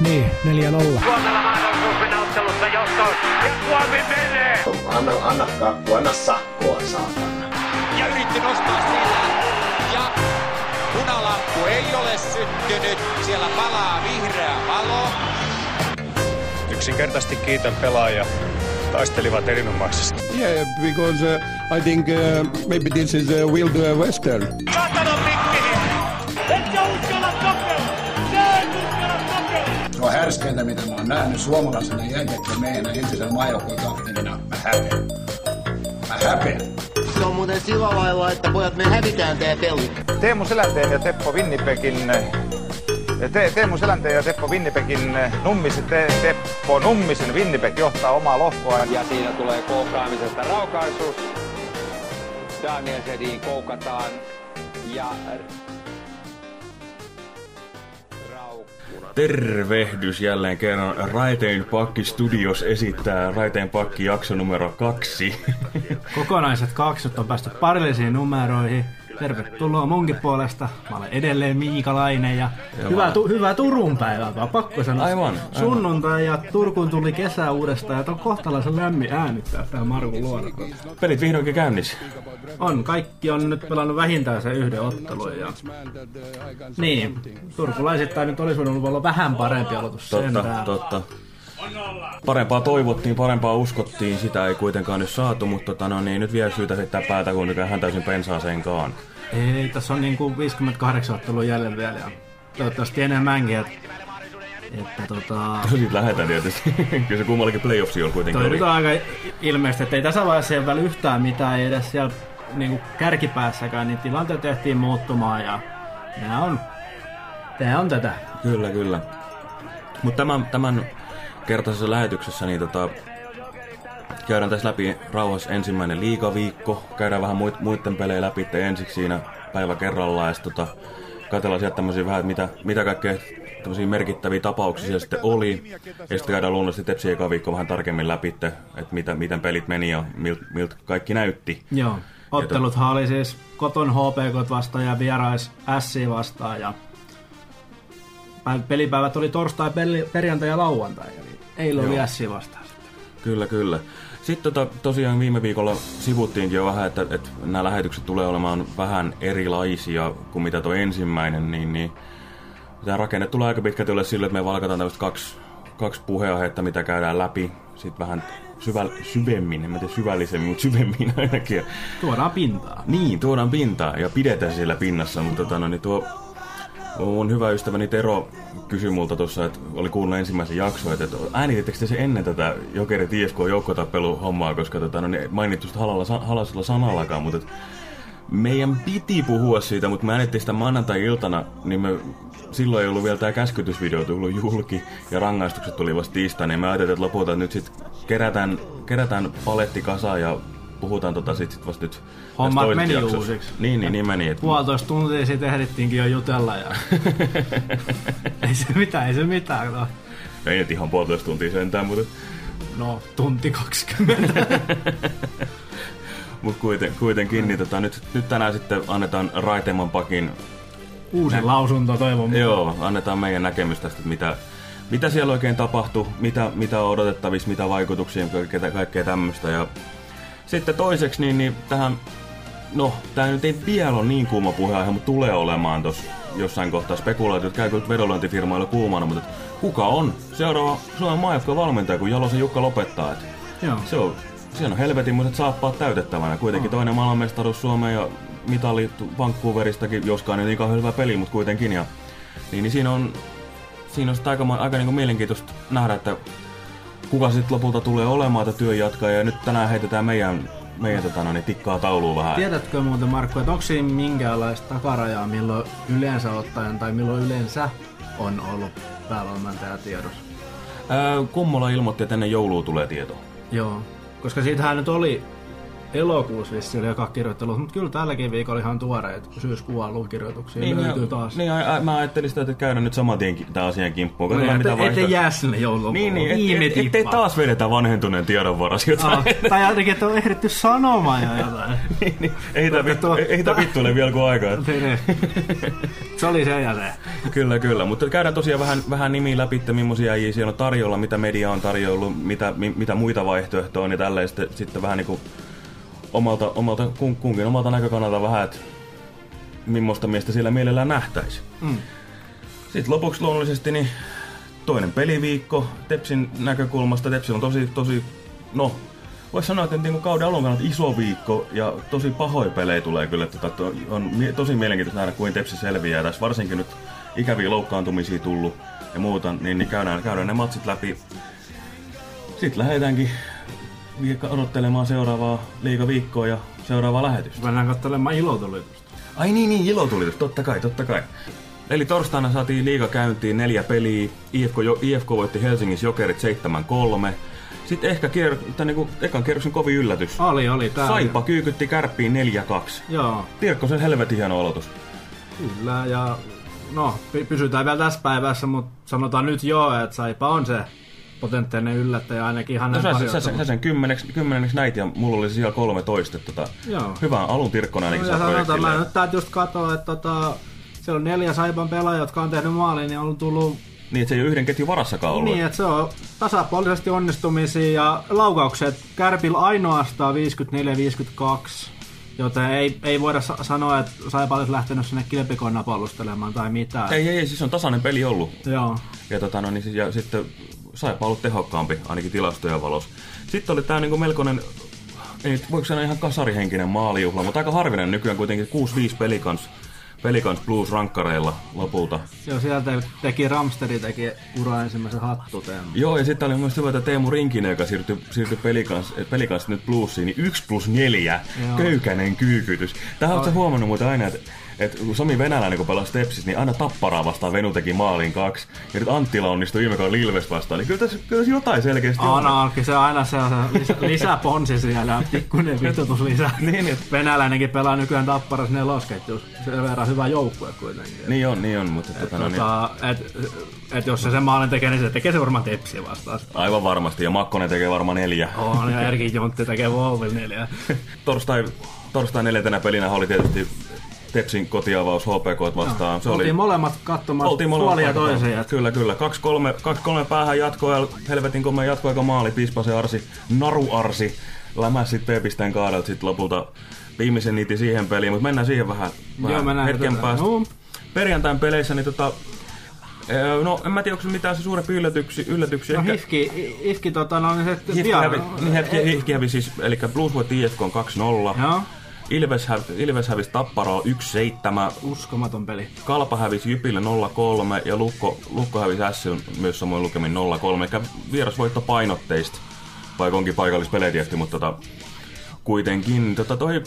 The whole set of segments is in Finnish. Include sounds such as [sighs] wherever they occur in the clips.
Niin, 4-0. Suomella mahdollisuus mennä ottelussa johtoon. Ja Suomi menee! Anna, anna kakku, anna sakkoa, saatana. Ja yritti nostaa sillä. Ja punalamppu ei ole syttynyt. Siellä palaa vihreä valo. Yksinkertaisesti kiitän pelaajia. Taistelivat erinomaisesti. Yeah, because uh, I think uh, maybe this is a Wild Western. Saatana pikkini! On härskeintä, mitä mä oon nähnyt suomalaisena jääkiekkoon meidän entisenä maajoukkojen kapteenina. Mä häpeän. Mä häpeän. Se on muuten sillä lailla, että pojat me hävitään tää peli. Teemu Selänteen ja Teppo Winnipegin te, Teemu Selänteen ja Teppo Winnipegin Nummisen, te, Teppo Nummisen Winnipeg johtaa omaa lohkoaan. Ja siinä tulee kohtaamisesta raukaisuus. Daniel Sedin koukataan ja Tervehdys jälleen kerran. Raiteen Pakki Studios esittää Raiteen Pakki jakso numero kaksi. Kokonaiset kaksot on päästy parillisiin numeroihin. Tervetuloa munkin puolesta. Mä olen edelleen Miikalainen ja, hyvää, tu, hyvää Turun päivää, vaan pakko sanoa. Aivan, aivan. Sunnuntai ja Turkuun tuli kesä uudestaan ja on kohtalaisen lämmin äänittää tää Markun luona. Pelit vihdoinkin käynnissä. On, kaikki on nyt pelannut vähintään sen yhden ottelun. Ja... Niin, turkulaisittain nyt olisi voinut olla vähän parempi aloitus totta, sentään. Totta, Parempaa toivottiin, parempaa uskottiin, sitä ei kuitenkaan nyt saatu, mutta tota, no, niin, nyt vielä syytä heittää päätä, kun nyt hän täysin pensaaseenkaan. Ei, tässä on niin kuin 58 ottelua jäljellä vielä ja toivottavasti enemmänkin. Että, että tota... [laughs] Siitä lähdetään tietysti. [laughs] Kyllä se kummallakin playoffsi on kuitenkin. Toi oli. on aika ilmeistä, että ei tässä vaiheessa ei vielä yhtään mitään, ei edes siellä niin kuin kärkipäässäkään, niin tilanteet tehtiin muuttumaan ja nämä on, tämä on tätä. Kyllä, kyllä. Mutta tämän, tämän kertaisessa lähetyksessä niin tota, käydään tässä läpi rauhassa ensimmäinen liikaviikko. Käydään vähän muit, muiden pelejä läpi ensiksi siinä päivä kerrallaan ja tota, katsellaan sieltä tämmöisiä vähän, mitä, mitä kaikkea tämmöisiä merkittäviä tapauksia siellä sitten oli. Ja sitten käydään luonnollisesti Tepsi eka viikko vähän tarkemmin läpi, että mitä, miten pelit meni ja miltä milt kaikki näytti. Joo. Otteluthan oli siis koton HPK vastaan ja vierais S vastaan ja pelipäivät oli torstai, perjantai ja lauantai, eli eilen oli S vastaan. Kyllä, kyllä. Sitten tota, tosiaan viime viikolla sivuttiinkin jo vähän, että, että nämä lähetykset tulee olemaan vähän erilaisia kuin mitä tuo ensimmäinen, niin, niin tämä rakenne tulee aika pitkälti ole sillä, että me valkataan tämmöistä kaksi, kaksi puheenaiheetta, mitä käydään läpi. Sitten vähän syväl, syvemmin, en mä tiedä syvällisemmin, mutta syvemmin ainakin. Tuodaan pintaa. Niin, tuodaan pintaa ja pidetään siellä pinnassa, mutta tota, no, niin tuo Mun hyvä ystäväni Tero kysyi multa tuossa, että oli kuunnut ensimmäisen jakson, että äänitittekö te se ennen tätä Jokerit IFK joukkotappelu-hommaa, koska tota, no, niin mainittu sitä halasella sanallakaan, mutta meidän piti puhua siitä, mutta me äänittiin sitä maanantai-iltana, niin me, silloin ei ollut vielä tämä käskytysvideo tullut julki ja rangaistukset tuli vasta tiistaina, niin me ajattelin, että lopulta nyt sitten kerätään, kerätään paletti kasaan ja puhutaan tota sit, sit vasta nyt Hommat meni jaksossa. uusiksi. Niin, niin, niin meni. Että... Puolitoista tuntia sitten ehdittiinkin jo jutella. Ja... [laughs] ei se mitään, ei se mitään. No. Ei nyt ihan puolitoista tuntia sentään, mutta... No, tunti 20. [laughs] mutta kuiten, kuitenkin, niin tota, nyt, nyt tänään sitten annetaan Raiteman pakin... Uusi nä- lausunto toivon mukaan. Joo, annetaan meidän näkemys tästä, mitä, mitä siellä oikein tapahtui, mitä, mitä on odotettavissa, mitä vaikutuksia, kaikkea, kaikkea tämmöistä. Ja sitten toiseksi, niin, niin tähän, no, tämä nyt ei vielä ole niin kuuma puheenaihe, mutta tulee olemaan tuossa jossain kohtaa spekuloitu, käy kyllä vedonlyöntifirmoilla kuumana, mutta kuka on seuraava Suomen maajoukkojen valmentaja, kun Jalosen Jukka lopettaa? Että Joo. Se on, siinä on helvetinmuiset saappaat täytettävänä. Kuitenkin oh. toinen maailmanmestaruus Suomeen ja mitali Vancouveristakin, joskaan ei niin hyvä peli, mutta kuitenkin. Ja, niin, niin siinä on, siinä on aika, aika niin kuin mielenkiintoista nähdä, että kuka sitten lopulta tulee olemaan tätä työnjatkaja. Ja nyt tänään heitetään meidän, meidän tota, no, niin tikkaa tauluun vähän. Tiedätkö muuten Markku, että onko siinä minkäänlaista takarajaa, milloin yleensä ottaen tai milloin yleensä on ollut päävalmentaja tiedossa? Ää, Kummola ilmoitti, että ennen joulua tulee tieto. Joo, koska siitähän nyt oli elokuussa vissiin oli joka kirjoittelu, mutta kyllä tälläkin viikolla ihan tuoreet syyskuun alun kirjoituksia Niin, löytyy niin, taas. niin a, a, mä ajattelin sitä, että käydään nyt saman tien tämän asian kimppuun. Niin, mitä ette, ette jää sinne joulun Niin, niin, et, et, tippaan. taas vedetä vanhentuneen tiedon varassa jotain. Ah, tai jotenkin, että on ehditty sanomaan jo jotain. [laughs] niin, niin, ei tää, vittu, ei, ei vittu ole vielä kuin aikaa. Niin, niin. Se oli se ja se. Kyllä, kyllä. Mutta käydään tosiaan vähän, vähän nimiä läpi, että millaisia äijiä siellä on tarjolla, mitä media on tarjollut, mitä, mi, mitä muita vaihtoehtoja on ja tälleen sitten, sitten vähän niin kuin omalta, omalta kun, kunkin omalta näkökannalta vähän, että millaista miestä siellä mielellään nähtäisi. Mm. Sitten lopuksi luonnollisesti niin toinen peliviikko Tepsin näkökulmasta. Tepsi on tosi, tosi, no voisi sanoa, että niin kauden alun kannalta iso viikko ja tosi pahoja pelejä tulee kyllä. Tota, to- on tosi mielenkiintoista nähdä, kuin Tepsi selviää. Tässä varsinkin nyt ikäviä loukkaantumisia tullut ja muuta, niin, niin käydään, käydään ne matsit läpi. Sitten lähdetäänkin odottelemaan seuraavaa liigaviikkoa ja seuraavaa lähetystä. Mennään katselemaan ilotulitusta. Ai niin, niin, ilotulitus, totta kai, totta kai. Eli torstaina saatiin liiga käyntiin neljä peliä. IFK, jo, IFK voitti Helsingissä Jokerit 7-3. Sitten ehkä kier, niinku, ekan kierroksen kovin yllätys. Oli, oli. Tää Saipa kyykytti kärppiin 4-2. Joo, Tirkkosen helvetin hieno aloitus. kyllä. Ja no, py- pysytään vielä tässä päivässä, mutta sanotaan nyt jo, että Saipa on se potentiaalinen yllättäjä ainakin ihan No sä, sä, sä, sen kymmeneksi, kymmeneksi näit ja mulla oli siellä 13. Tota, Joo. hyvä alun Tirkkonen ainakin No, sanotaan, mä nyt täytyy just katsoa, että tota, siellä on neljä Saipan pelaajaa, jotka on tehnyt maalin, niin on tullut Niin, että se ei ole yhden ketjun varassakaan ollut. niin, että se on tasapuolisesti onnistumisia ja laukaukset Kärpillä ainoastaan 54-52. Joten ei, ei voida sa- sanoa, että Saipa olisi lähtenyt sinne kilpikonna puolustelemaan tai mitään. Ei, ei, ei, siis on tasainen peli ollut. Joo. Ja, tota, no, niin, ja sitten Saipa ollut tehokkaampi, ainakin tilastojen valossa. Sitten oli tää niinku melkoinen, ei voiko sanoa ihan kasarihenkinen maalijuhla, mutta aika harvinainen nykyään kuitenkin 6-5 pelikans, pelikans blues rankkareilla lopulta. Joo, sieltä teki Ramsteri teki ura ensimmäisen hattuteen. Joo, ja sitten oli myös hyvä, että Teemu Rinkinen, joka siirtyi, siirtyi pelikans, pelikans nyt bluesiin, niin 1 plus 4, Joo. köykäinen kyykytys. Tähän oletko huomannut muuten aina, että että kun Sami Venäläinen kun pelasi Tepsis, niin aina Tapparaa vastaan Venu teki maalin kaksi. Ja nyt Anttila onnistui viime kauden Ilves vastaan. Niin kyllä tässä, kyllä tässä jotain selkeästi on. Aina onkin se aina se, on se lisä, [laughs] lisäponsi siellä, pikkuinen vitutus lisää. [laughs] Niin, niin. Venäläinenkin pelaa nykyään tapparas nelosketjussa. Sen verran hyvä joukkue kuitenkin. Niin on, niin on, mutta Et, tota, no, niin, tota, et, et, jos se sen maalin tekee, niin se tekee se varmaan tepsiä vastaan. aivan varmasti. Ja Makkonen tekee varmaan neljä. On, ja Erkin Jontti tekee Wolville neljä. [laughs] Torstai, torstai neljäntenä pelinä oli tietysti Tepsin kotiavaus HPK vastaan. Se oli, molemmat katsomaan Oltiin molemmat puolia toiseen. Kyllä, kyllä. 2-3 päähän jatkoa, helvetin komea jatkoaika maali, Pispasen Arsi, Naru Arsi, lämäs sitten P-pisteen kaadalta sitten lopulta viimeisen niitin siihen peliin, mutta mennään siihen vähän, vähän Joo, mennään hetken tätä. päästä. Joo. Perjantain peleissä, niin tota, ö, no en mä tiedä, onko se mitään se suurempi yllätyksiä. yllätyksiä. No Ehkä- Hifki, Hifki tota, no, niin se Hifki pian- hävi, niin hetki, Hifki hävisi siis, eli Blues voitti IFK on 2-0. Joo, Ilves, häv, Ilves hävisi Tapparaa 1-7. uskomaton peli. Kalpa hävisi Jypille 0-3 ja Lukko, Lukko hävisi Syn myös samoin lukemin 0-3. Eli vierasvoitto painotteista, vaikka onkin paikallispelejä tietysti, mutta tota, kuitenkin tota toi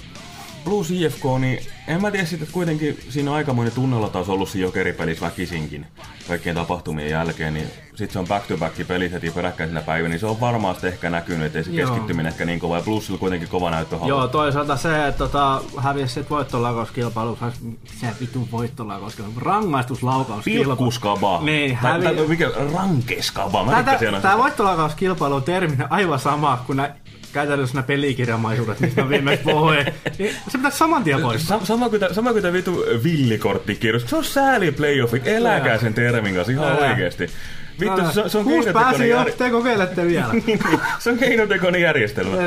Blues IFK, niin en mä tiedä sitten, että kuitenkin siinä on aikamoinen tunnella taas ollut siinä jokeripelissä väkisinkin kaikkien tapahtumien jälkeen, niin sitten se on back-to-back peli heti peräkkäisenä päivänä, niin se on varmaan sitten ehkä näkynyt, että ei se Joo. keskittyminen ehkä niin kova, ja Bluesilla kuitenkin kova näyttöhalu. Joo, toisaalta se, että tota, hävisi sit voittolaukaus-kilpailussa, se vitun voittolaukaus-kilpailu, rangaistuslaukauskilpailu. Pilkkuskaba. Niin, tai, hävi- tai, mikä, rankeskaba. Mä Tämä sitä. voittolaukaus-kilpailu on terminä aivan sama kuin nä, käytännössä nämä pelikirjamaisuudet, mistä mä viimeksi puhuin. Niin se pitäisi saman tien poistaa. Sa- sama kuin tää- sama kuin tämä vitu villikorttikirjoitus. Se on sääli playoffit. Eläkää sen termin kanssa ihan Älä. oikeesti. Vittu, se, se on Kuusi pääsi jo, te kokeilette vielä. [laughs] Niin, niin. se on keinotekoinen järjestelmä.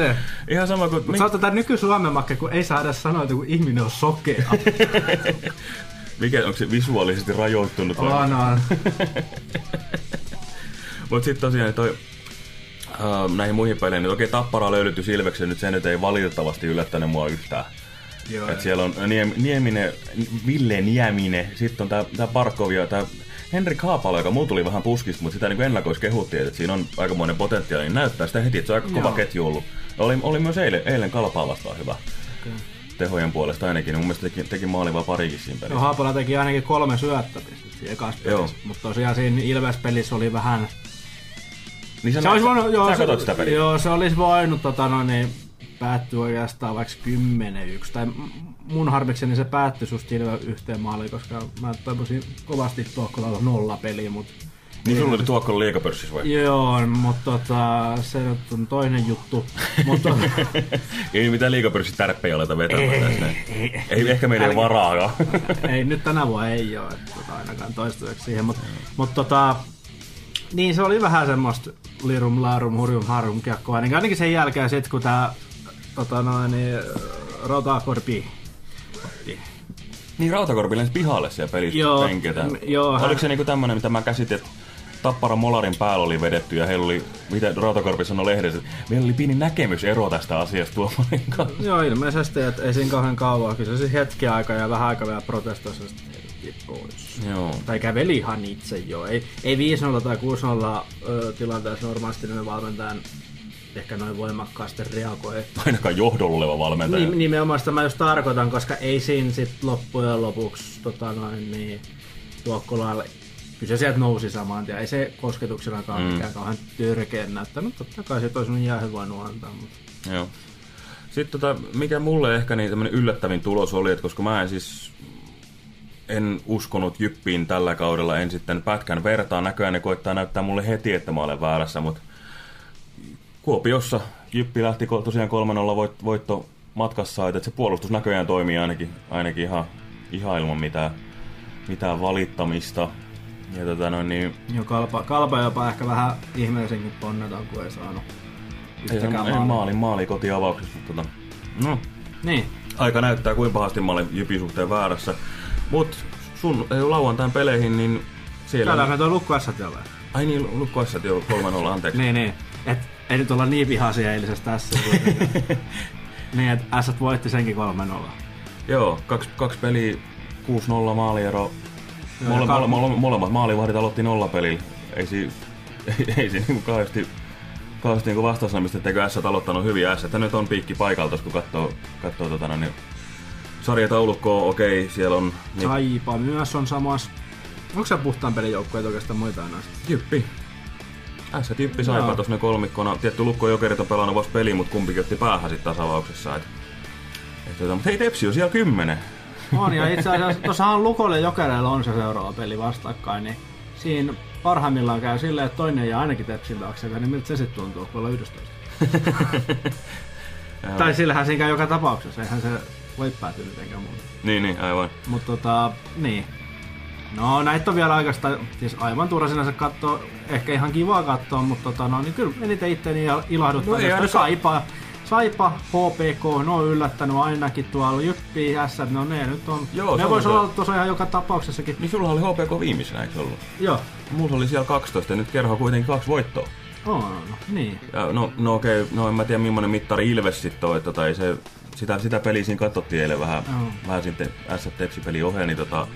Ihan sama kuin... Mutta oot nyky-Suomen makke, kun ei saa edes sanoa, että kun ihminen on sokea. [laughs] Mikä, onko se visuaalisesti rajoittunut? vai- on, on. [laughs] Mut sit tosiaan toi, uh, näihin muihin peleihin, niin okei Tappara löydytty Silveksen, nyt se nyt ei valitettavasti yllättänyt mua yhtään. Joo, Et siellä on Niem, Nieminen, Ville Nieminen, sitten on tää, tää Barkov ja tää Henrik Haapalo, joka mulla tuli vähän puskista, mutta sitä niin ennakois kehuttiin, että siinä on aikamoinen potentiaali, niin näyttää sitä heti, että se on aika kova Joo. ketju ollut. Oli, oli myös eilen, eilen Kalpaa vastaan hyvä. Tehojen puolesta ainakin, niin mun mielestä teki, teki maali vaan parikin siinä No, pelissä. Haapola teki ainakin kolme syöttöpistettä siinä ekassa pelissä. Mutta tosiaan siinä Ilves-pelissä oli vähän... Niin sä, Se olisi voinut, joo, sä se, sitä peliä. joo, se olisi voinut tota, no, niin, päättyi oikeastaan vaikka 10-1. Tai mun harmikseni se päättyi Ilve yhteen maaliin, koska mä toivoisin kovasti Tuokkolalla nolla peliä, mutta Niin sulla oli tuokkon liikapörssissä vai? Joo, mutta tota, se on toinen juttu. mutta [laughs] ei mitään liikapörssit tärppejä oleta vetämään Ei, tässä. näin. ei, ei, ehkä meillä ei varaakaan. [laughs] ei, nyt tänä vuonna ei ole että tota, ainakaan toistaiseksi siihen, mutta mut, tota, niin se oli vähän semmoista lirum larum hurjum harum kiekkoa, ainakin, ainakin sen jälkeen sit kun tää tota noin, niin, Rotakorpi otti. Niin Rautakorpi lensi pihalle siellä pelissä Joo, penkiltä. m- joo, hän- Oliko se niinku tämmönen, mitä mä käsitin, että Tappara Molarin päällä oli vedetty ja heillä oli, mitä Rautakorpi sanoi lehdessä, että meillä oli pieni näkemysero tästä asiasta tuomarin kanssa. Joo, ilmeisesti, että ei siinä kauhean kauan. Kyllä se siis hetki aikaa ja vähän aikaa vielä protestoi se sitten heitettiin pois. Joo. Tai käveli ihan itse jo. Ei, ei 5-0 tai 6-0 ö, tilanteessa normaalisti ne valmentajan ehkä noin voimakkaasti reagoi. Ainakaan johdolla oleva valmentaja. Nim- nimenomaan sitä mä just tarkoitan, koska ei siinä sit loppujen lopuksi tota noin, niin, Tuokkolalle Kyllä se sieltä nousi saman tien. Ei se kosketuksenakaan Mm. mikään kauhean törkeän näyttänyt. Totta kai se olisi jäähy voinut antaa. Mutta... Joo. Sitten tota, mikä mulle ehkä niin tämmönen yllättävin tulos oli, että koska mä en siis en uskonut Jyppiin tällä kaudella, en sitten pätkän vertaa. Näköjään ne koittaa näyttää mulle heti, että mä olen väärässä, mutta Kuopiossa Jyppi lähti tosiaan 3-0 voit, voitto matkassa, että se puolustus näköjään toimii ainakin, ainakin ihan, ihan ilman mitään, mitään valittamista. Ja tota noin, niin, Joo, kalpa, kalpa jopa ehkä vähän ihmeellisenkin ponnetaan, kun ei saanut yhtäkään ei maalia. maali, maali kotiavauksessa, mutta tota, no, Niin. aika näyttää, kuinka pahasti mä olen Jypin suhteen väärässä. Mut sun ei lauantain peleihin, niin siellä... Käydään me toi Lukko. Ai niin, Lukko S jo 3-0, anteeksi. Niin, niin. Et, ei nyt olla niin vihaisia eilisestä tässä. [laughs] niin, että S voitti senkin 3-0. Joo, kaksi, kaksi peliä, 6-0 maaliero. Mole, mole, kak- mole, molemmat maalivahdit aloitti nollapelillä. Ei si, [laughs] ei, ei siinä niinku kauheasti, kauheasti niinku vastausnamista, etteikö S aloittanut hyvin S. Että nyt on piikki paikalta, kun katsoo, katsoo tota, niin, sarjataulukkoa, okei, siellä on... Niin, Saipa myös on samassa. Onko se puhtaan pelin joukkueet oikeastaan muita enää? Jyppi. S Jyppi saipa tuossa ne kolmikkona. Tietty Lukko Jokerit on pelannut vasta peli, mutta kumpikin otti päähän sitten tasavauksessa. Et, et, tota, mutta hei Tepsi on siellä kymmenen. [laughs] On, ja itse asiassa tuossahan Lukolle Jokereilla on se seuraava peli vastakkain, niin siinä parhaimmillaan käy silleen, että toinen jää ainakin Tepsin taakse, niin miltä se sitten tuntuu, kun ollaan 11? [laughs] tai sillähän siinä käy joka tapauksessa, eihän se voi päätyä mitenkään muuta. Niin, niin, aivan. Mutta tota, niin. No näitä on vielä aikaista, siis aivan turha sinänsä katsoa, ehkä ihan kivaa katsoa, mutta tota, no, niin kyllä eniten itteni ilahduttaa. No ei No, Saipa, Saipa, HPK, ne on yllättänyt ainakin tuolla, Jyppi, S, no ne nyt on, Joo, ne se vois on olla tuossa ihan joka tapauksessakin. Niin sulla oli HPK viimeisenä, eikö ollut? Joo, Mulla oli siellä 12 ja nyt kerho kuitenkin kaksi voittoa. on, on, niin. Ja no, no okei, no en mä tiedä millainen mittari Ilves sitten on, että tota, ei se, sitä, sitä peliä siinä katsottiin eilen vähän, Joo. vähän sitten S Tepsi peli ohi, niin tota,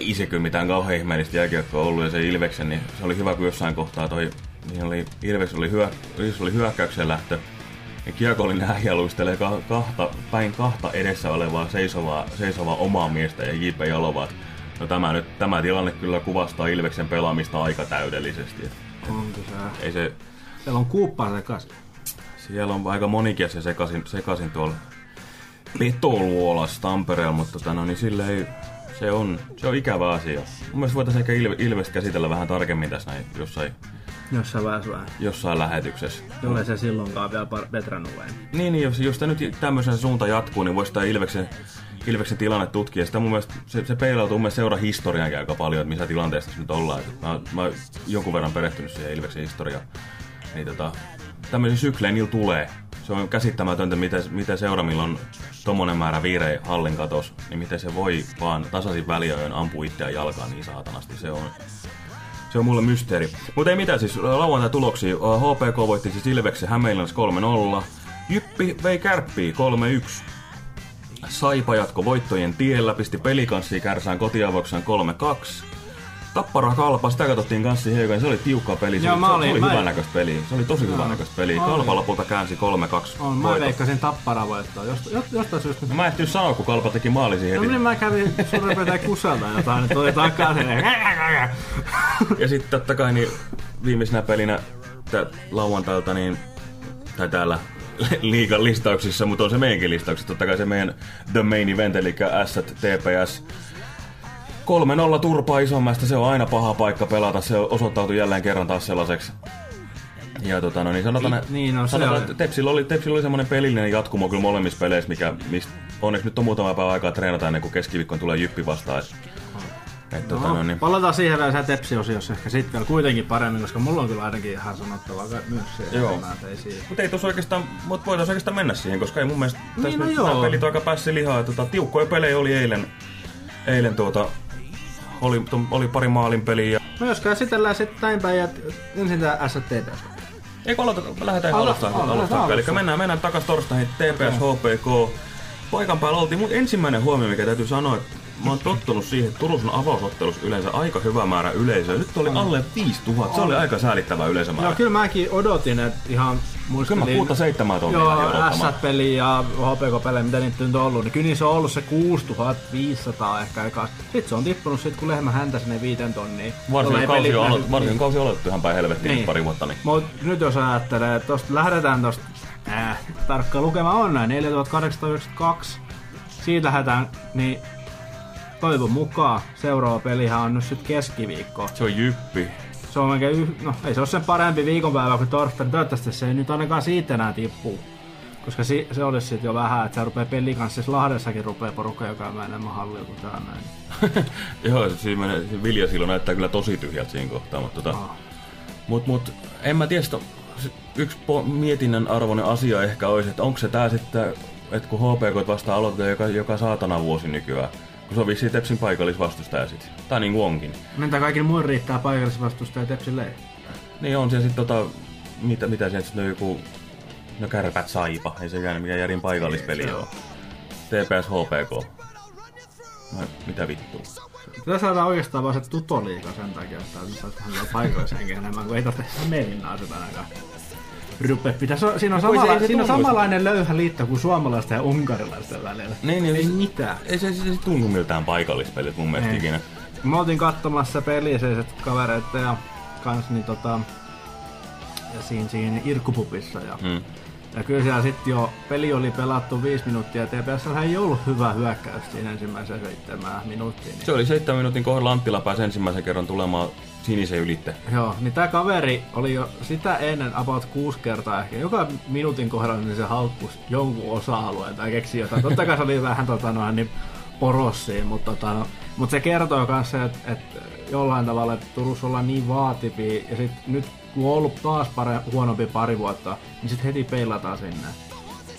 ei se kyllä mitään kauhean ihmeellistä jääkiekkoa ollut ja se Ilveksen, niin se oli hyvä, kun jossain kohtaa toi, niin oli, Ilves oli, hyö, Ilves oli hyökkäyksen lähtö, ja kiekollinen äijä luistelee ka, kahta, päin kahta edessä olevaa seisovaa, seisovaa omaa miestä ja J.P. Jalovaa. No tämä, nyt, tämä tilanne kyllä kuvastaa Ilveksen pelaamista aika täydellisesti. Et Onko se? Ei se, Siellä on kuuppa sekaisin. siellä on aika monikin se sekaisin, sekaisin tuolla Petoluolassa Tampereella, mutta tota, no, niin sille ei, se, on, se on ikävä asia. Mun mielestä voitaisiin ehkä Ilve, Ilvestä käsitellä vähän tarkemmin tässä näin, jossain, Jossain vaiheessa vähän. jossain lähetyksessä. Jollei se silloinkaan vielä vetrannut vai? Niin, niin jos, jos tämä nyt tämmöisen suunta jatkuu, niin voisi tämä Ilveksen, Ilveksen tilanne tutkia. Sitä mun mielestä, se, se peilautuu mun mielestä seura historiaankin aika paljon, että missä tilanteessa nyt ollaan. Mä, mä oon jonkun verran perehtynyt siihen Ilveksen historiaan. Niin tota, tämmöisiä syklejä niillä tulee. Se on käsittämätöntä, miten, miten seura, millä on tommonen määrä viirejä hallin katos, niin miten se voi vaan tasaisin väliajoin ampua itseään jalkaan niin saatanasti. Se on, se on mulle mysteeri. Mutta ei mitään siis, lauantai tuloksia. HPK voitti siis Ilveksen Hämeenlinnassa 3-0. Jyppi vei kärppiä 3-1. Saipa jatko voittojen tiellä, pisti pelikanssia kärsään kotiavaukseen 3-2. Tappara Kalpa, sitä katsottiin kanssa hiukan, se oli tiukka peli, se, Joo, oli, mä se, olin- se oli mä- hyvän näköistä peliä, se oli tosi hyvän näköistä peliä. Oli. Kalpa lopulta käänsi 3-2 On, mä veikkasin tappara voittoa. Jost, jost, jostain syystä. Mä en ehtinyt sanoa, kun Kalpa teki maali siihen No heti. niin mä kävin suurin piirtein kuselta jotain, että tuli takaisin. Ja sitten totta kai niin viimeisenä pelinä lauantailta, niin, tai täällä liigan listauksissa, mutta on se meidänkin listauksissa. Totta kai se meidän The Main Event, eli S TPS 3-0 turpaa Isomäestä, se on aina paha paikka pelata, se osoittautui jälleen kerran taas sellaiseksi. Ja tota, no niin sanotaan, Niin, niin, no se sanotaan oli- että Tepsillä oli, Tepsillä oli semmoinen pelillinen jatkumo kyllä molemmissa peleissä, mikä mistä onneksi nyt on muutama päivä aikaa treenata ennen kuin keskiviikkoon tulee jyppi vastaan. Et, et, tota, no, niin. Palataan siihen vielä se tepsiosiossa ehkä sitten vielä kuitenkin paremmin, koska mulla on kyllä ainakin ihan sanottavaa myös se. Joo. että. Mutta ei tuossa oikeastaan, mut voitaisiin oikeastaan mennä siihen, koska ei mun mielestä Niin, tässä no nyt pelit on aika päässi lihaa. Tota, tiukkoja pelejä oli eilen, eilen tuota, oli, oli pari maalin peliä. Ja... No jos käsitellään sitten näin päin, että ensin tää STPS. Eikö aloita, lähdetään Alo- alusta, alo- alusta. aloita Eli mennään, mennään takaisin torstaihin TPS, HPK. Paikan päällä oltiin. Mun ensimmäinen huomio, mikä täytyy sanoa, että mä oon tottunut siihen, että Turussa on avausottelussa yleensä aika hyvä määrä yleisöä. Nyt oli alle 5000, se oli aika säälittävä yleisömäärä. Joo, kyllä mäkin odotin, että ihan muistelin... Kyllä mä kuutta seitsemää tonnia Joo, odottamaan. S-peli ja HPK-pelejä, mitä niitä nyt on ollut, niin kyllä niissä on ollut se 6500 ehkä eka. Sitten se on tippunut sit, kun lehmä häntä sinne viiten tonniin. Varsinkin kausi on, aloitettu, varsinkin kausi on aloitettu ihan päin helvettiin niin. pari vuotta. Niin. Mut nyt jos ajattelee, että tosta lähdetään tosta, äh, tarkka lukema on näin, 4892. Siitä lähdetään, niin toivon mukaan seuraava pelihän on nyt sit keskiviikko. Se on jyppi. Se on oikein, yh- no ei se ole sen parempi viikonpäivä kuin torstai, niin toivottavasti se ei nyt ainakaan siitä enää tippu. Koska si- se olisi sitten jo vähän, että se rupeaa pelin kanssa, siis Lahdessakin rupeaa porukka joka enemmän hallilla kuin täällä näin. [laughs] Joo, se, siinä menee, se Vilja silloin näyttää kyllä tosi tyhjältä siinä kohtaa, mutta tota, Ah. mut, mut, en mä tiedä, yksi mietinnän arvoinen asia ehkä olisi, että onko se tää sitten, että kun HPK vastaan aloitetaan joka, joka saatana vuosi nykyään, se on vissiin Tepsin paikallisvastustaja sit. Tai niin kuin onkin. Mentä kaikille muille riittää paikallisvastusta ja Tepsille ei. Niin on siellä sitten tota, mitä, mitä siellä sitten on joku, no kärpät saipa, ei sekään mikään järin paikallispeli ole. TPS HPK. No, mitä vittua. Tätä saadaan oikeastaan vaan se tutoliiga sen takia, että olisi vähän paikallisenkin enemmän, kun ei Hämeenlinnaa sitä ainakaan. Rupe, pitäisi, olla- siinä on, se- se siinä on samanlainen löyhä liitto kuin suomalaisten ja unkarilaisten välillä. Niin, niin, ei siis- mitään. Ei se, se, se tunnu miltään paikallispelit mun mielestä Ei. ikinä. Me oltiin katsomassa peliä se kavereita ja kans niin tota, ja siinä, siinä Irkkupupissa ja, Mm. ja kyllä siellä sitten jo peli oli pelattu viisi minuuttia ja TPS ei ollut hyvä hyökkäys siinä ensimmäisen seitsemään minuuttiin. Niin. Se oli seitsemän minuutin kohdalla Anttila pääsi ensimmäisen kerran tulemaan sinisen ylitte. Joo, niin tää kaveri oli jo sitä ennen about kuusi kertaa ehkä. Joka minuutin kohdalla niin se haukkus jonkun osa-alueen tai keksi jotain. Totta kai se oli vähän tota, no, niin porossiin, mutta tota, no, mut se kertoo myös se, että et jollain tavalla, että Turussa ollaan niin vaativia ja sit nyt kun on ollut taas pare, huonompi pari vuotta, niin sitten heti peilataan sinne.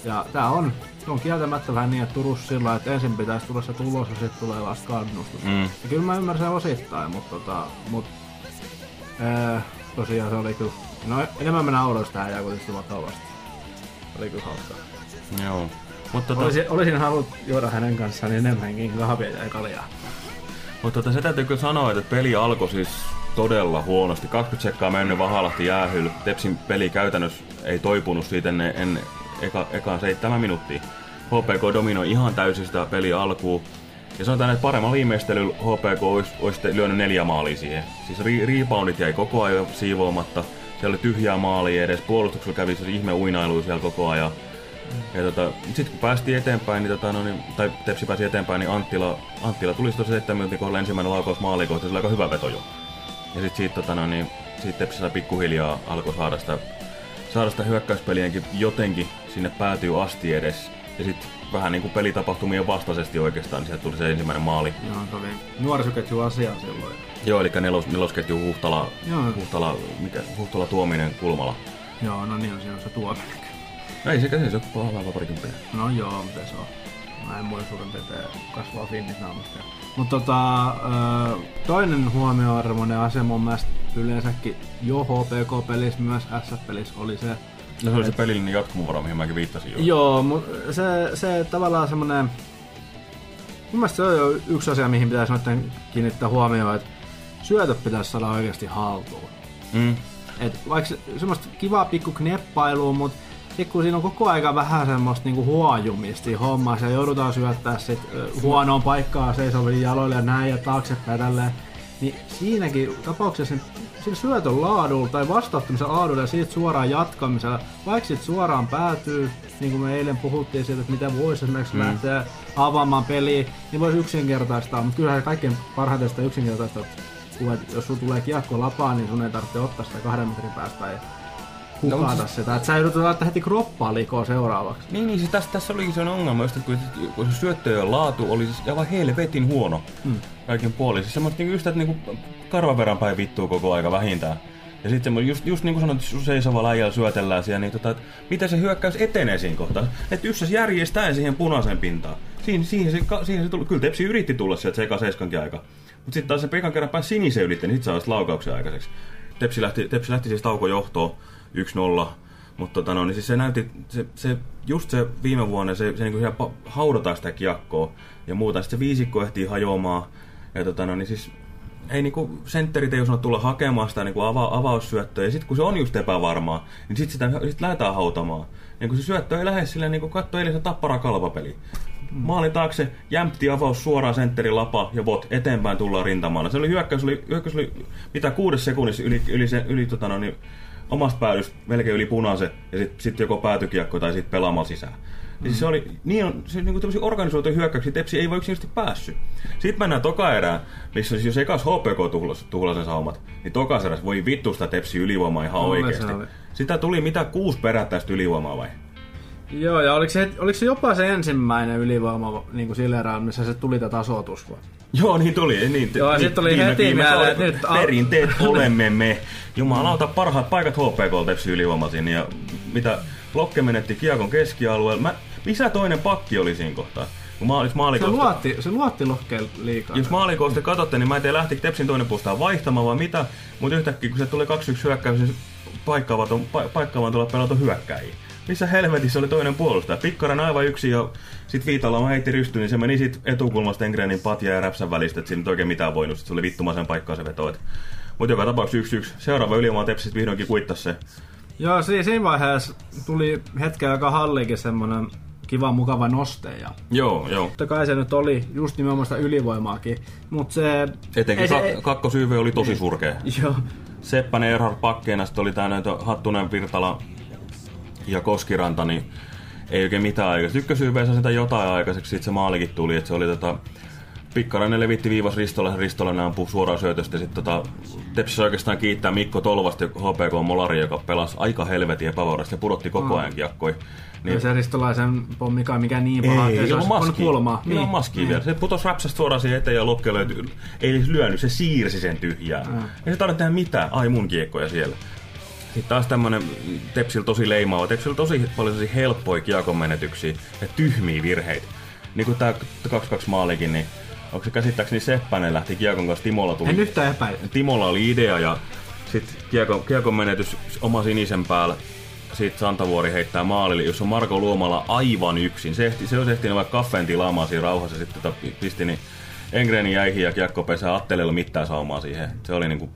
Ja tää on, on kieltämättä vähän niin, että Turussa sillä että ensin pitäisi tulla se tulos ja sitten tulee vasta kannustus. Mm. Ja kyllä mä ymmärrän sen osittain, mutta tota, mut, ää, tosiaan se oli kyllä, no enemmän mä nauroin tähän ja kuitenkin vakavasti. Oli kyllä hauskaa. Joo. Mutta tota, Olisin, olisin halunnut juoda hänen kanssaan enemmänkin kahvia ja kaljaa. mutta tota, se täytyy kyllä sanoa, että peli alkoi siis todella huonosti. 20 sekkaa mennyt Vahalahti jäähyllä. Tepsin peli käytännössä ei toipunut siitä ennen, ennen eka, ekaan seitsemän minuuttia. HPK dominoi ihan täysin sitä peliä alkuun. Ja sanotaan, että paremman viimeistelyllä HPK olisi, olisi lyönyt neljä maalia siihen. Siis ri, reboundit jäi koko ajan siivoamatta. Siellä oli tyhjää maalia edes. Puolustuksella kävi se ihme uinailu siellä koko ajan. Ja tota, sitten kun päästiin eteenpäin, niin, tota, no, niin, tai Tepsi pääsi eteenpäin, niin Anttila, Anttila tuli tuossa 7 minuutin kohdalla ensimmäinen laukaus maaliin kohti, se oli aika hyvä veto jo. Ja sitten siitä, tota, no, niin, siitä Tepsi pikkuhiljaa alkoi saada sitä, saada sitä hyökkäyspelienkin jotenkin sinne päätyy asti edes. Ja sitten vähän niin kuin pelitapahtumien vastaisesti oikeastaan, niin sieltä tuli se ensimmäinen maali. Joo, se oli nuorisoketju asia silloin. Joo, eli nelos, nelosketju Huhtala, Joo. Huhtala, mikä, Huhtala Tuominen Kulmala. Joo, no niin on siinä se tuominen. Ei se käsin, se on vähän parikymppiä. No joo, mitä se on. Mä en muista suurin piirtein kasvaa finnit naamasta. Mutta tota, toinen huomioarvoinen asia mun mielestä yleensäkin jo HPK-pelissä, myös SF-pelissä oli se, No se oli se pelillinen jatkumuvara, mihin mäkin viittasin jo. Joo, mutta se, se tavallaan semmonen... Mun mielestä se on jo yksi asia, mihin pitäisi noitten kiinnittää huomioon, että syötöt pitäisi saada oikeasti haltuun. Mm. Et vaikka se, semmoista kivaa pikku kneppailua, mutta sitten kun siinä on koko aika vähän semmoista niinku huojumista siinä hommassa ja joudutaan syöttää sit huonoon paikkaan seisoville jaloille ja näin ja taaksepäin tälleen, niin siinäkin tapauksessa sillä syötön laadulla tai vastauttamisen laadulla ja siitä suoraan jatkamisella, vaikka siitä suoraan päätyy, niin kuin me eilen puhuttiin siitä, että mitä voisi esimerkiksi mm. lähteä avaamaan peliä, niin voisi yksinkertaistaa, mutta kyllähän kaikkein parhaiten sitä yksinkertaista, että jos sulla tulee kiekko lapaan, niin sun ei tarvitse ottaa sitä kahden metrin päästä ja hukata no, sitä. Että sä joudut laittaa heti kroppaa likoa seuraavaksi. Niin, niin siis tässä, tässä olikin se ongelma, just, että kun, kun se syöttöjen laatu oli siis aivan helvetin huono hmm. kaikin puolin. Siis semmoista niin just, että niin karvaverran päin vittuu koko aika vähintään. Ja sitten just, just niin kuin sanoit, että seisovalla äijällä syötellään siellä, niin tota, että miten se hyökkäys etenee siinä kohtaa. Että yssäs järjestää siihen punaisen pintaan. Siin, siihen, se, siihen se tuli. Kyllä Tepsi yritti tulla sieltä seka seiskankin aika. Mutta sitten taas se pekan kerran pääsi sinisen ylitte, niin sitten saa laukauksen aikaiseksi. Tepsi lähti, Tepsi lähti siis taukojohtoon 1-0. Mutta tota, no, niin siis se näytti, se, se, just se viime vuonna, se, se niin kuin haudataan sitä kiekkoa ja muuta. Sitten se viisikko ehtii hajoamaan. Ja tota, no, niin siis ei niinku, sentterit ei osannut tulla hakemaan sitä niinku ava, avaussyöttöä. Ja sitten kun se on just epävarmaa, niin sitten sitä sit lähdetään hautamaan. Ja kun se syöttö ei lähde silleen, niin kuin katso eilisen tappara kalvapeli. Maalin taakse, jämpti avaus suoraan sentteri lapa ja vot, eteenpäin tullaan rintamalla. Se oli hyökkäys, oli, hyökkäys oli mitä kuudes sekunnissa yli, yli, se, yli tota, no, niin, omasta päädystä melkein yli punaisen ja sitten sit joko päätykiekko tai sitten pelaamaan sisään. Mm. Siis se oli niin, on, se, niin kuin organisoituja hyökkäyksiä Tepsi ei voi yksinkertaisesti päässyt. Sitten mennään toka erään, missä siis jos ekas HPK tuhlas, tuhlasen saumat, niin toka eräs voi vittu sitä Tepsi ylivoimaa ihan no, oikeasti. Sitä tuli mitä kuusi perättäistä ylivoimaa vai? Joo, ja oliko se, oliko se jopa se ensimmäinen ylivoima niin kuin sillä erään, missä se tuli tätä tasoitus vai? Joo, niin tuli. Niin, Joo, sitten tuli heti mieleen, nyt... Perinteet [laughs] olemme me. Jumalauta, parhaat paikat HPK tepsi ylivoimasin. Ja mitä Lokke menetti kiekon keskialueella. Mä, missä toinen pakki oli siinä kohtaa? Kun maalis, se luotti, se luotti Lokkeen liikaa. Jos maalikoista katsotte, niin mä en tiedä lähti Tepsin toinen puolestaan vaihtamaan vai mitä. Mutta yhtäkkiä kun se tuli 2-1 hyökkäys, niin paikkaavat on tulla pelata hyökkäjiä missä helvetissä oli toinen puolustaja? Pikkaran aivan yksi ja sit Viitala heitti rysty, niin se meni sit etukulmasta Engrenin patja ja räpsän välistä, että siinä ei oikein mitään voinut. Sit se oli vittumaisen paikkaa se veto. Mutta joka tapauksessa yksi yksi. Seuraava ylimaan tepsi vihdoinkin kuittas se. Joo, siinä vaiheessa tuli hetken aika hallikin semmonen kiva, mukava noste. Ja joo, joo. Mutta kai se nyt oli just nimenomaan sitä ylivoimaakin. Mut se... Etenkin se, kakkosyyve oli tosi surkea. [laughs] Joo. Seppänen Erhard Pakkeena, sitten oli tää Hattunen Virtala ja Koskiranta, niin ei oikein mitään aikaiseksi. Ykkösyyveessä sitä jotain aikaiseksi, sitten se maalikin tuli, että se oli tota, Pikkarainen levitti viivas Ristolle, Ristolle ampuu suoraan syötöstä. Sitten tota, Tepsis oikeastaan kiittää Mikko Tolvasti, HPK Molari, joka pelasi aika helvetin epävarasti ja pudotti koko ajan kiekkoja. Niin. Se ristolaisen pommi mikä niin paha, ei, että se olisi maski. kulmaa. Niin, niin. maski vielä. Se putosi räpsästä suoraan siihen eteen ja Lokke ei lyönyt, se siirsi sen tyhjään. Mm. Ei se tarvitse tehdä mitään. Ai mun kiekkoja siellä. Sitten taas tämmönen Tepsil tosi leimaava. Tepsil tosi paljon helppoja kiekonmenetyksiä ja tyhmiä virheitä. Niin kuin tää 2-2 maalikin, niin onko se käsittääkseni Seppänen lähti kiekon kanssa, Timolla tuli. En yhtään epäile. Timolla oli idea ja sitten kiekon, kiekon menetys oma sinisen päällä. Sitten Santavuori heittää maalille, jos on Marko Luomalla aivan yksin. Se, ehti, se olisi ehtinyt vaikka kaffeen tilaamaan siinä rauhassa. Sitten tota pisti niin Engrenin jäihin ja kiekko pesää Attelella mitään saumaa siihen. Se oli niinku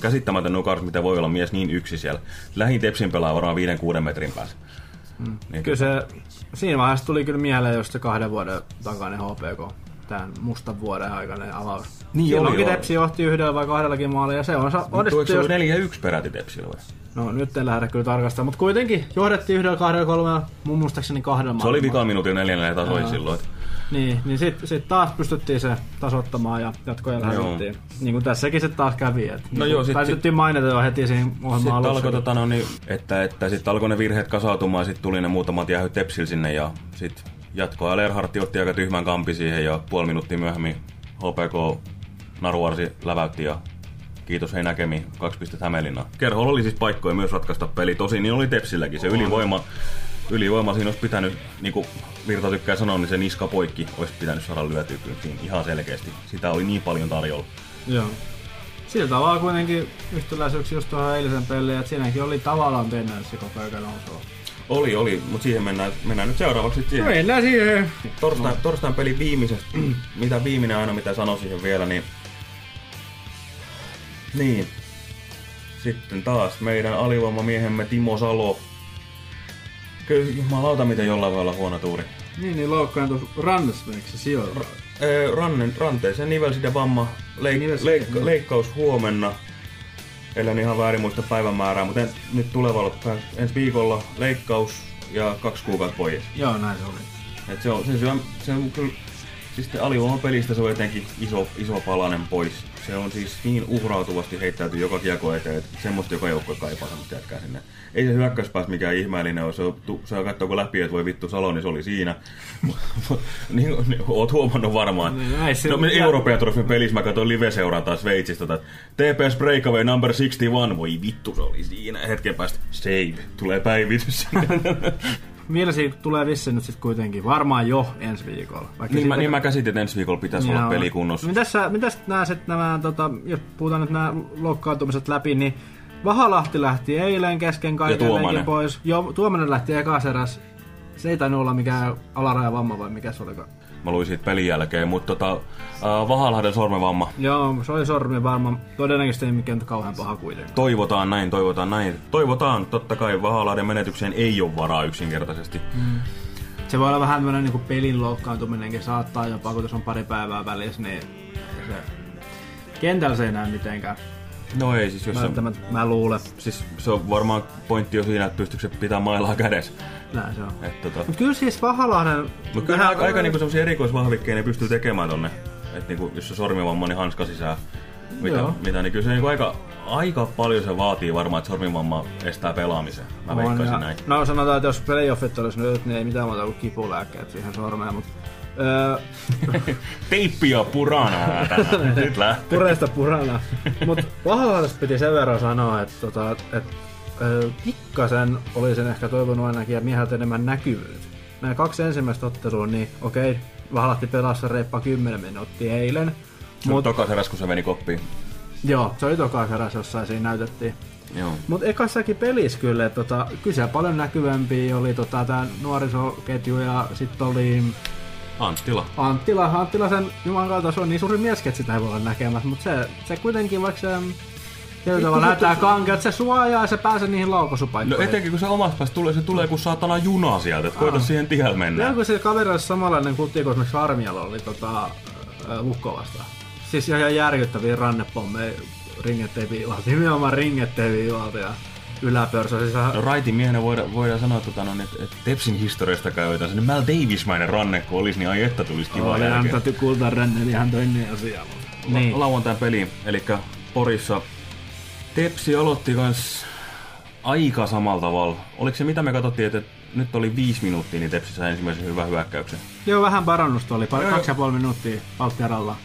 käsittämätön nukars, mitä voi olla mies niin yksi siellä. Lähin Tepsin pelaa varmaan 5-6 metrin päässä. Mm. Niin. Kyllä se, siinä vaiheessa tuli kyllä mieleen just se kahden vuoden takainen HPK tämän mustan vuoden aikainen avaus. Niin Silloinkin oli, Tepsi johti yhdellä vai kahdellakin maalilla ja se on se jos... 4-1 peräti Tepsillä vai? No nyt en lähde kyllä tarkastamaan, mutta kuitenkin johdettiin yhdellä, kahdella, kolmella, mun muistaakseni kahdella Se oli vika minuutin neljännellä tasoin silloin. Niin, niin sitten sit taas pystyttiin se tasottamaan ja jatkoja lähdettiin. Niin kuin tässäkin se taas kävi. Et, no niin joo, sit, pääsyttiin mainita jo heti siinä ohjelman alussa. Alkoi, tota, no, niin, että, että sitten alkoi ne virheet kasautumaan, sitten tuli ne muutamat jäähyt Tepsil sinne ja sitten jatkoa. Lerhartti otti aika tyhmän kampi siihen ja puoli minuuttia myöhemmin HPK Naruarsi läväytti ja kiitos hei näkemiin, kaksi pistettä Hämeenlinna. Kerholla oli siis paikkoja myös ratkaista peli, tosin niin oli Tepsilläkin se ylivoima ylivoima siinä olisi pitänyt, niin kuin Virta tykkää sanoa, niin se niska poikki olisi pitänyt saada lyötyä kyllä ihan selkeästi. Sitä oli niin paljon tarjolla. Joo. Sillä tavalla kuitenkin yhtäläisyyksiä just tuohon eilisen peliin, että siinäkin oli tavallaan tendenssi koko ajan nousua. Oli, oli, mutta siihen mennään, mennään nyt seuraavaksi siihen. No mennään siihen. Torstain, torstain peli viimeisestä, [clears throat] mitä viimeinen aina mitä sanoin siihen vielä, niin... Niin. Sitten taas meidän alivoimamiehemme Timo Salo Kyllä jumalauta miten jollain voi olla huono tuuri. Niin, niin loukkaantui rannassa menikö se sijoilla? Ra- rannen, ranteeseen nivelsi vamma, leik- leik- leikkaus huomenna. Ellei ihan väärin muista päivämäärää, mutta en, nyt tulevalla ensi viikolla leikkaus ja kaksi kuukautta pois. Joo, näin se oli. Et se, on, se, se, on, se on kyllä, siis alivoimapelistä se on jotenkin iso, iso palanen pois. Se on siis niin uhrautuvasti heittäytyy joka kiekko eteen, että semmoista joka joukko kaipaa semmoista jätkää sinne. Ei se hyökkäyspääs mikään ihmeellinen ole, se on, tu- se on katsoa läpi, että voi vittu Salo, niin se oli siinä. [laughs] niin, niin, oot huomannut varmaan. Näin se- no, Euroopan Trofin pelissä mä katsoin live-seurantaa Sveitsistä, että TPS Breakaway number 61, voi vittu se oli siinä. Hetken päästä save, tulee päivitys. [laughs] Vielä siitä tulee vissi nyt sitten kuitenkin, varmaan jo ensi viikolla. Vaikka niin, mä, niin mä käsitin, että ensi viikolla pitäisi olla Joo. peli kunnossa. Mitäs, sä, mitäs nää sit nämä, tota, jos puhutaan nyt nämä loukkaantumiset läpi, niin Vahalahti lähti eilen kesken kaiken pois. Joo, Tuomanen lähti ekas eräs. Se ei tainnut olla mikään alarajavamma vai mikä se olikaan. Mä luin siitä pelin jälkeen, mutta tota, äh, Vahalahden sormevamma. Joo, se oli sormi varmaan. Todennäköisesti ei mikään kauhean paha kuitenkaan. Toivotaan näin, toivotaan näin. Toivotaan, totta kai Vahalahden menetykseen ei ole varaa yksinkertaisesti. Mm. Se voi olla vähän tämmönen niin pelin loukkaantuminenkin saattaa jopa, kun tässä on pari päivää välissä, niin se... Kentällä se ei näy mitenkään. No ei siis, jos se, Välttämättä, mä luulen. siis se on varmaan pointti jo siinä, että pystyykö se pitää mailaa kädessä. Näin se on. Et, tota, Mut kyllä siis Vahalahden... Mutta kyllä aika, aika niinku semmosia erikoisvahvikkeja ne pystyy tekemään tonne. Että niinku, jos se sormivamma, niin hanska sisään. Mitä, Joo. mitä niin kyllä se niinku aika, aika paljon se vaatii varmaan, että sormivamma estää pelaamisen. Mä veikkaisin ja- näin. No sanotaan, että jos playoffit olisi nyt, niin ei mitään muuta kuin kipulääkkeet siihen sormeen, mutta... Öö, [laughs] Teippi ja puranaa tänään. [laughs] Nyt lähtee. pureista purana. Mutta Vahalahdesta piti sen verran sanoa, että, tota, että öö, pikkasen olisin ehkä toivonut ainakin ja mieheltä enemmän näkyvyyttä. Nämä kaksi ensimmäistä ottelua, niin okei, Vahalahti pelasi reippa 10 minuuttia eilen. Mut Mut, tokas eräs, kun se meni koppiin. joo, se oli toka eräs jossain siinä näytettiin. Joo. Mutta ekassakin pelissä kyllä, että tota, kyllä paljon näkyvämpiä oli tota, tämä nuorisoketju ja sitten oli Anttila. Anttila. Anttila sen juman kautta, se on niin suuri mieskin, että sitä ei voi olla näkemässä, mutta se, se kuitenkin vaikka se tietyllä tavalla näyttää kankea, että se suojaa ja se pääsee niihin No laukaisupaikkoihin. etenkin kun se omasta päästä tulee, se tulee kuin saatana juna sieltä, että koita siihen tiellä mennä. Vielä kun se kaveri olisi samanlainen kultti kuin esimerkiksi Armialla oli tota, Lukko vastaan. Siis ihan järkyttäviä rannepommeja ringetteen viivalta, nimenomaan ringetteen viivalta ja yläpörsä. Siis ihan, No raitin miehenä voidaan, voidaan sanoa, että, tota, no, että, että Tepsin historiasta käytetään sellainen Mal Davis-mäinen ranne, kun olisi, niin ai että tulisi kiva jälkeen. täytyy kultarennen ihan toinen asia. mutta- Niin. Lauantain peli, eli Porissa Tepsi aloitti kans aika samalla tavalla. Oliko se mitä me katsottiin, että nyt oli viisi minuuttia, niin Tepsi sai ensimmäisen hyvän hyökkäyksen. Joo, vähän parannusta oli, pari, kaksi ja puoli minuuttia Valttiaralla.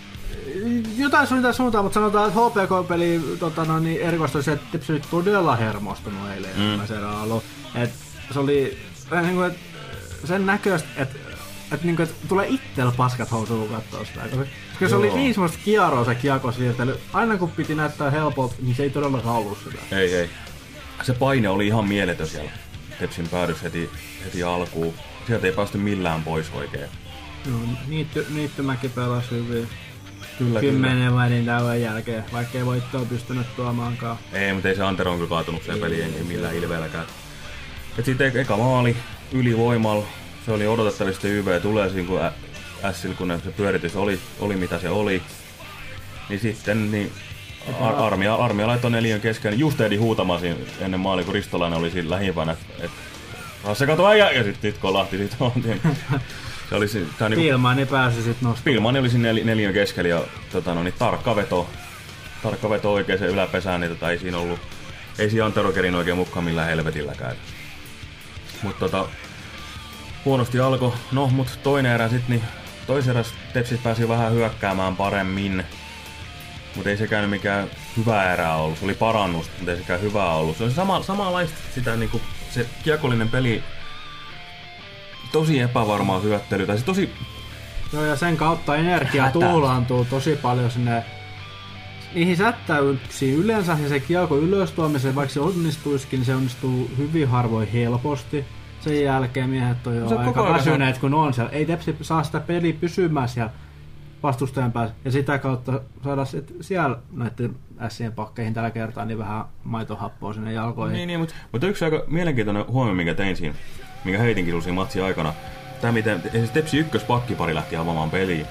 Jotain suunnitelmaa suuntaan, mutta sanotaan, että HPK-peli tota, no, niin erikoistui se, että Tipsi oli todella hermostunut eilen Mm. alulla. Et se oli vähän niin kuin, et, sen näköistä, että et, niin kuin, et tulee itsellä paskat housuun kun katsoo sitä. Koska se oli Joo. niin semmoista kieroa se kiekosiirtely. Aina kun piti näyttää helpolta, niin se ei todellakaan ollut sitä. Ei, ei. Se paine oli ihan mieletön siellä. Tepsin päädys heti, heti alkuun. Sieltä ei päästy millään pois oikein. No, niitty, Niittymäki pelasi hyvin. Kyllä, Kymmenen välin tauon jälkeen, vaikka ei voittoa pystynyt tuomaankaan. Ei, mutta ei se Antero on kyllä kaatunut sen peliin, ei millään ilveelläkään. Et sitten eka maali ylivoimalla, se oli odotettavasti YV tulee siinä kun Ässil, kun se pyöritys oli, oli mitä se oli. Niin sitten niin Ar- armia, armia laittoi neljän kesken, just ehdi huutamaan siinä ennen maali, kun Ristolainen oli siinä lähimpänä, että et, se kato äijä, ja sitten sit kolahti sit [laughs] oltiin. Se oli siinä, tää niinku, Pilmaani pääsi sitten nostamaan. Pilmani oli siinä nel, neljän keskellä ja tota, no, niin, tarkka veto, tarkka veto oikein se yläpesään, niin tota, ei siinä ollut, ei siinä Antero kerin oikein mukaan millään helvetilläkään. Mutta tota, huonosti alkoi, no mut toinen erä sitten, niin toisen eräs Tepsis pääsi vähän hyökkäämään paremmin. Mutta ei sekään mikään hyvä erä ollut. Se oli parannus, mutta ei sekään hyvää ollut. Se on sama, samanlaista sitä niinku, se kiekollinen peli, tosi epävarmaa syöttelyä. Tai se tosi Joo, ja sen kautta energia Hätä. tuulaantuu tosi paljon sinne niihin sättäyksiin yleensä ja se kiekko ylös tuomiseen, vaikka se onnistuisikin, niin se onnistuu hyvin harvoin helposti. Sen jälkeen miehet on jo No aika väsyneet, kun on siellä. Ei Tepsi saa sitä peliä pysymään siellä vastustajan päässä. Ja sitä kautta saada sit siellä näiden ässien pakkeihin tällä kertaa niin vähän maitohappoa sinne jalkoihin. Niin, niin, mutta, mutta yksi aika mielenkiintoinen huomio, minkä tein siinä, minkä heitinkin sulla siinä matsin aikana, tämä miten siis Tepsi ykköspakkipari lähti avaamaan peliä.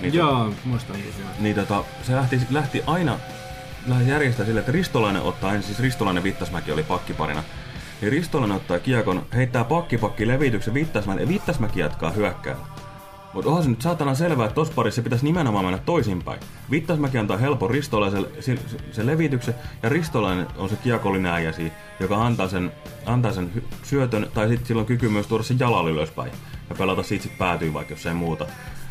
Niin, Joo, muistan. Niin tota, se lähti, lähti aina lähes järjestää sille, että Ristolainen ottaa, ensin siis Ristolainen Vittasmäki oli pakkiparina, niin Ristolainen ottaa kiekon, heittää pakkipakki levityksen Vittasmäki, ja Vittasmäki jatkaa hyökkää. Mutta onhan se nyt saatana selvää, että tossa parissa pitäisi nimenomaan mennä toisinpäin. Vittasmäki antaa helpon Ristolaisen se, se levityksen, ja Ristolainen on se kiekollinen äijä siinä, joka antaa sen, antaa sen syötön, tai sitten sillä on kyky myös tuoda sen jalalla ylöspäin, ja pelata siitä sitten päätyy vaikka jos ei muuta.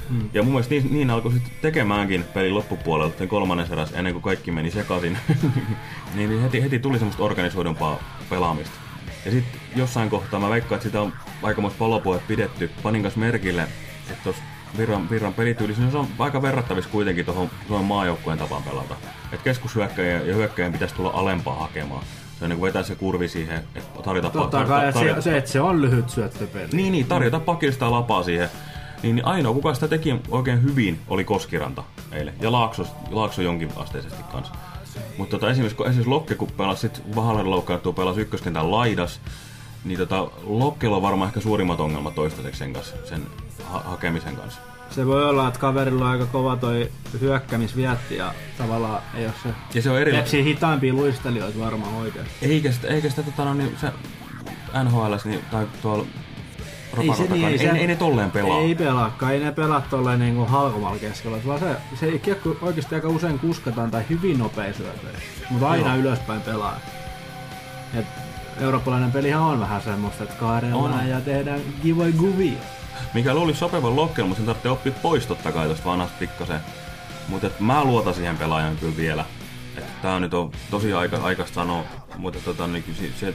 Mm. Ja mun mielestä niin, niin alkoi sitten tekemäänkin pelin loppupuolella, sen kolmannen eräs, ennen kuin kaikki meni sekaisin, [laughs] niin niin heti, heti tuli semmoista organisoidumpaa pelaamista. Ja sitten jossain kohtaa mä veikkaan, että sitä on aikamoista palopuhet pidetty. Panin kanssa merkille, että tuossa Virran, Virran pelityylissä niin se on aika verrattavissa kuitenkin tuohon Suomen maajoukkueen tapaan pelata. Että keskushyökkäjien ja hyökkäjien pitäisi tulla alempaa hakemaan. Se on niin vetää se kurvi siihen, että tarjota Totta kai, että se, se, että se on lyhyt syöttöpeli. Niin, niin, tarjota pakista lapaa siihen. Niin, niin ainoa, kuka sitä teki oikein hyvin, oli Koskiranta eilen. Ja Laakso, Laakso jonkin asteisesti kanssa. Mutta tota, esimerkiksi, esimerkiksi Lokke, kun pelasi sit Vahalen loukkaantuu, pelasi ykköskentän laidas, niin tota, Lokkella on varmaan ehkä suurimmat ongelmat toistaiseksi sen, kanssa, sen ha- hakemisen kanssa. Se voi olla, että kaverilla on aika kova toi hyökkämisvietti ja tavallaan ei ole se... Ja se on eri... Tepsii hitaimpia luistelijoita varmaan oikein. Eikä sitä, eikä sitä tota, no, niin, se NHL niin, tai tuolla Ei, se, niin, ei, se, ei, ei, ne tolleen pelaa. Ei pelaakaan, ei ne pelaa tolleen niinku halkomalla keskellä. Vaan se, se kiekko oikeasti aika usein kuskataan tai hyvin nopea syötöjä. Mutta aina Joo. ylöspäin pelaa. Et eurooppalainen pelihän on vähän semmoista, että kaadellaan On. ja tehdään kivoja kuvia. Mikä luulisi sopivan Lokkella, mutta sen tarvitsee oppia pois totta kai tosta vanhasta pikkasen. Mutta mä luotan siihen pelaajan kyllä vielä. Että tää nyt on tosi aika, aikaista sanoa, mutta tota, niin kyllä se, se,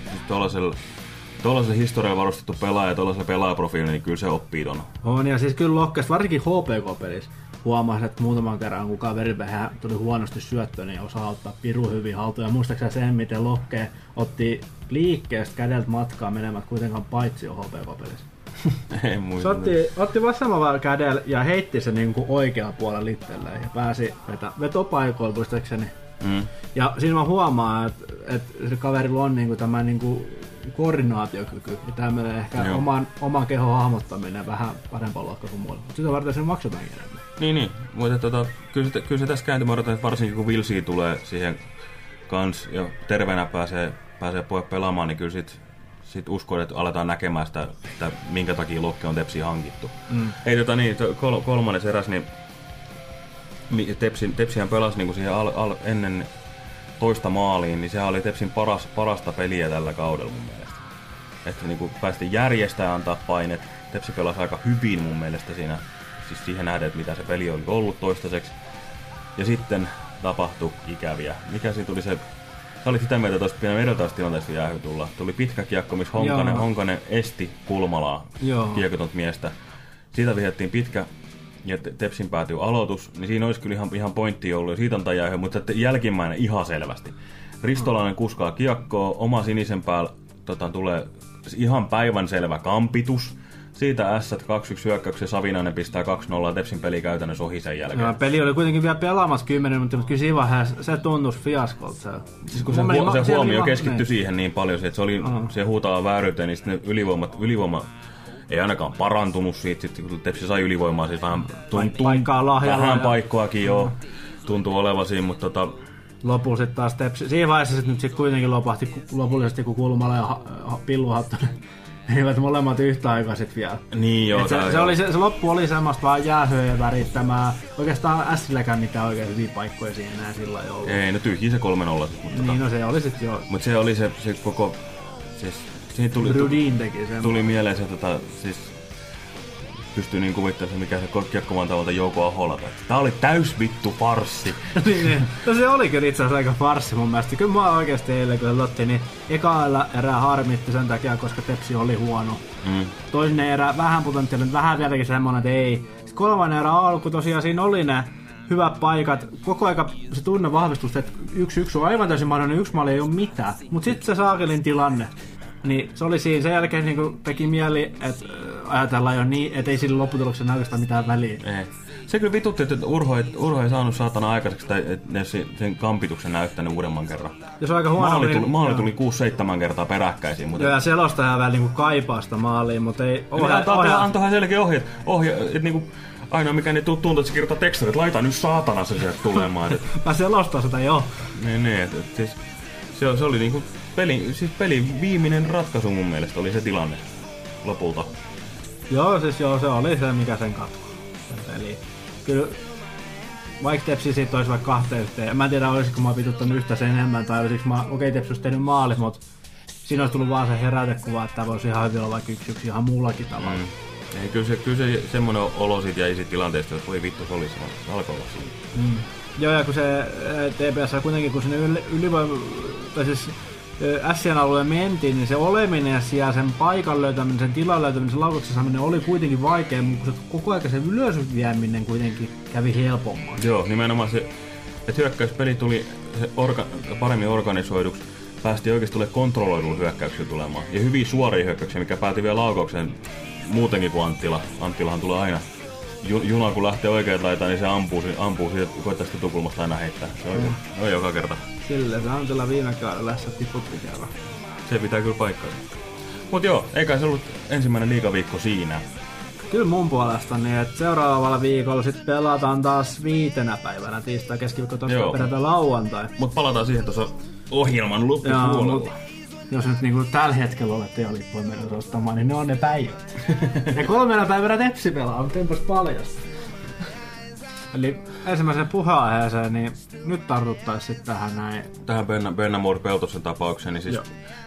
tuollaisella historialla varustettu pelaaja ja tuollaisella pelaajaprofiililla, niin kyllä se oppii ton. On, ja siis kyllä Lokkesta, varsinkin HPK-pelissä, huomasi, että muutaman kerran, kun kaveri vähän tuli huonosti syöttö, niin osaa ottaa piru hyvin haltuun. Ja muistaakseni sen, miten Lokke otti liikkeestä kädeltä matkaa menemät kuitenkaan paitsi jo HPK-pelissä. [laughs] Ei Se muista. otti, otti vasemmalla kädellä ja heitti se niinku oikealla puolella littelleen ja pääsi vetä, vetopaikoilla muistaakseni. Mm. Ja siinä mä huomaan, että, että se kaverilla on niinku tämä niinku koordinaatiokyky ja tämmöinen ehkä Joo. oman, oman kehon hahmottaminen vähän parempaa luokkaa kuin muilla. Mutta sitä varten sen maksetaan enemmän. Niin, niin. Mutta tota, kyllä, se, kyllä se tässä kääntyy. Mä odotan, että varsinkin kun Vilsi tulee siihen kans ja terveenä pääsee, pääsee pojat pelaamaan, niin kyllä sit, sit uskon, että aletaan näkemään sitä, että minkä takia Lokke on Tepsi hankittu. Mm. Ei tota niin, kol, kolmannes eräs, niin Tepsi, Tepsihän pelasi niin siihen al, al, ennen toista maaliin, niin sehän oli Tepsin paras, parasta peliä tällä kaudella mun mielestä. Että niin päästiin järjestää antaa painet. Tepsi pelasi aika hyvin mun mielestä siinä, siis siihen nähden, että mitä se peli oli ollut toistaiseksi. Ja sitten tapahtui ikäviä. Mikä siinä tuli se... Sä olit sitä mieltä, että olisi pienen vertaustilanteessa jäähy tulla. Tuli pitkä kiekko, missä Honkanen. Honkanen esti Kulmalaa, kiekotonta miestä. Siitä vihjattiin pitkä ja Te- Tepsin päätyy aloitus, niin siinä olisi kyllä ihan, ihan pointti ollut ja siitä antaa jäähy, mutta jälkimmäinen ihan selvästi. Ristolainen kuskaa kiekkoa, oma sinisen päällä tota, tulee ihan päivän selvä kampitus. Siitä S 2-1 hyökkäyksen Savinainen pistää 2-0 Tepsin peli käytännössä ohi sen jälkeen. Ja peli oli kuitenkin vielä pelaamassa 10 minuuttia, mutta kyllä siinä vaiheessa se tuntui fiaskolta. Siis kun se, huo- se huomio keskittyi niin. siihen niin paljon, että se, oli, Aha. se huutaa vääryyteen, niin sitten ne ylivoimat, ylivoima ei ainakaan parantunut siitä, sitten kun Tepsi sai ylivoimaa, siis vähän, tun, tun, paikkaa lahjalla vähän paikkoakin jo tuntuu olevan siinä, mutta tota, Lopulla sitten taas tepsi. Siinä vaiheessa sitten nyt sit kuitenkin lopahti lopullisesti, kun Kulmala ja ha, ha, Pillu Hattunen [laughs] eivät molemmat yhtä aikaa sit vielä. niin joo. Se, se, oli, se, se, loppu oli semmoista vaan jäähyä ja värittämää. Oikeastaan Silläkään mitään oikein hyviä paikkoja siihen enää sillä ei ollut. Ei, no tyhjiä se 3-0 sit, mutta, Niin tota, no se oli sit jo. mutta se oli se, se koko, siis siitä tuli, Brudin teki tuli mieleen se, tota, siis pystyy niin kuvittelemaan, mikä se kiekkomantavalta Jouko Ahola. Tää oli täys vittu farssi. [laughs] niin, niin. no se oli kyllä itse asiassa aika farssi mun mielestä. Kyllä mä oikeesti eilen kun se lotti, niin ekaalla erää harmitti sen takia, koska Tepsi oli huono. Mm. Toinen erä vähän potentiaalinen, vähän vieläkin semmonen, että ei. Sitten kolmannen erä alku tosiaan siinä oli ne hyvät paikat. Koko aika se tunne vahvistus, että yksi yksi on aivan täysin mahdollinen, yksi maali ei ole mitään. Mutta sitten se Saakelin tilanne, niin se oli siinä. Sen jälkeen niin teki mieli, että ajatellaan jo niin, että ei sillä lopputuloksella oikeastaan mitään väliä. Ei. Se kyllä vitutti, että Urho ei, Urho ei saanut saatana aikaiseksi, tai että ne sen kampituksen näyttänyt uudemman kerran. Ja se on aika huono. Maali niin- tuli, maali joo. tuli 6-7 kertaa peräkkäisiin, mutta Joo, ja selostaja vähän niinku kaipaa sitä maaliin, mutta ei... Ohja, ohja- antoi, selkeä ohje, ohje että niinku, Ainoa mikä niin tuntuu, että se kirjoittaa tekstiä, että laita nyt saatana se sieltä tulemaan. [laughs] Mä selostan sitä jo. niin, niin, et, et, siis, se, se oli niinku peli, siis pelin viimeinen ratkaisu mun mielestä oli se tilanne lopulta. Joo, siis joo, se oli se, mikä sen katkoi. Eli kyllä, vaikka Tepsi siitä olisi vaikka kahteen yhteen, mä en tiedä olisiko mä vituttanut yhtä sen enemmän, tai olisiko mä, okei okay, Tepsi olisi tehnyt maalit, mutta siinä olisi tullut vaan se herätekuva, että tämä voisi ihan hyvin olla vaikka yksi yksi ihan muullakin tavalla. Mm. Ei, kyllä se, kyllä se semmoinen olo siitä jäi siitä tilanteesta, että voi vittu se oli se alkoi olla siinä. Mm. Joo, ja kun se ää, TPS kuitenkin, kun sinne yli, ylivoima, tai siis Sien alueen mentiin, niin se oleminen ja sen paikan löytäminen, sen tilan löytäminen, sen laukauksen saaminen oli kuitenkin vaikea, mutta koko ajan se ylös vieminen kuitenkin kävi helpommaksi. Joo, nimenomaan se, että hyökkäyspeli tuli se orga, paremmin organisoiduksi, päästiin oikeasti tulee kontrolloidulla hyökkäyksiä tulemaan. Ja hyvin suoria hyökkäyksiä, mikä päätyi vielä laukaukseen muutenkin kuin Anttila. Anttilahan tulee aina ju- juna kun lähtee oikein laitaan, niin se ampuu, ampuu siitä, koittaa sitä tukulmasta aina heittää. Se on, mm. on joka kerta. Sille se Antila viime kaudella tiputti kerran. Se pitää kyllä paikkansa. Mut joo, eikä se ollut ensimmäinen liikaviikko siinä. Kyllä mun puolesta, niin että seuraavalla viikolla sitten pelataan taas viitenä päivänä, tiistai, keskiviikko, torstai, Joo. perjantai, lauantai. Mut palataan siihen tuossa ohjelman loppupuolella. mut jos nyt niinku tällä hetkellä olette jo lippuja mennyt ostamaan, niin ne on ne päivät. ja [laughs] kolmena päivänä Tepsi pelaa, mutta enpäs paljasta. Eli ensimmäisen puheenaiheeseen, niin nyt tartuttaisiin sitten tähän näin. Tähän Benna, Bennamur Peltosen tapaukseen, niin siis Joo.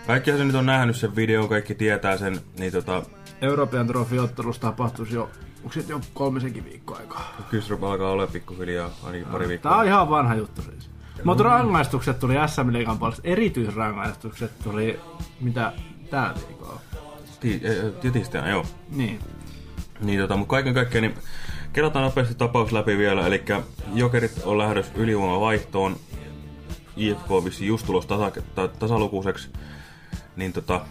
kaikkihan se nyt on nähnyt sen videon, kaikki tietää sen, niin tota, Euroopan trofiottelussa tapahtuisi jo, onko sit jo kolmisenkin viikkoa aikaa? Kysrup alkaa olla pikkuhiljaa, ainakin pari viikkoa. Tää on ihan vanha juttu siis. Mutta rangaistukset tuli SM Liigan puolesta, erityisrangaistukset tuli, mitä tällä viikolla. Ti- Tietistään, joo. Niin. Niin tota, mutta kaiken kaikkiaan, niin kerrotaan nopeasti tapaus läpi vielä. Eli Jokerit on lähdössä ylivoimavaihtoon. IFK on vissiin just tulos tasa, ta, tasalukuiseksi. Niin tota,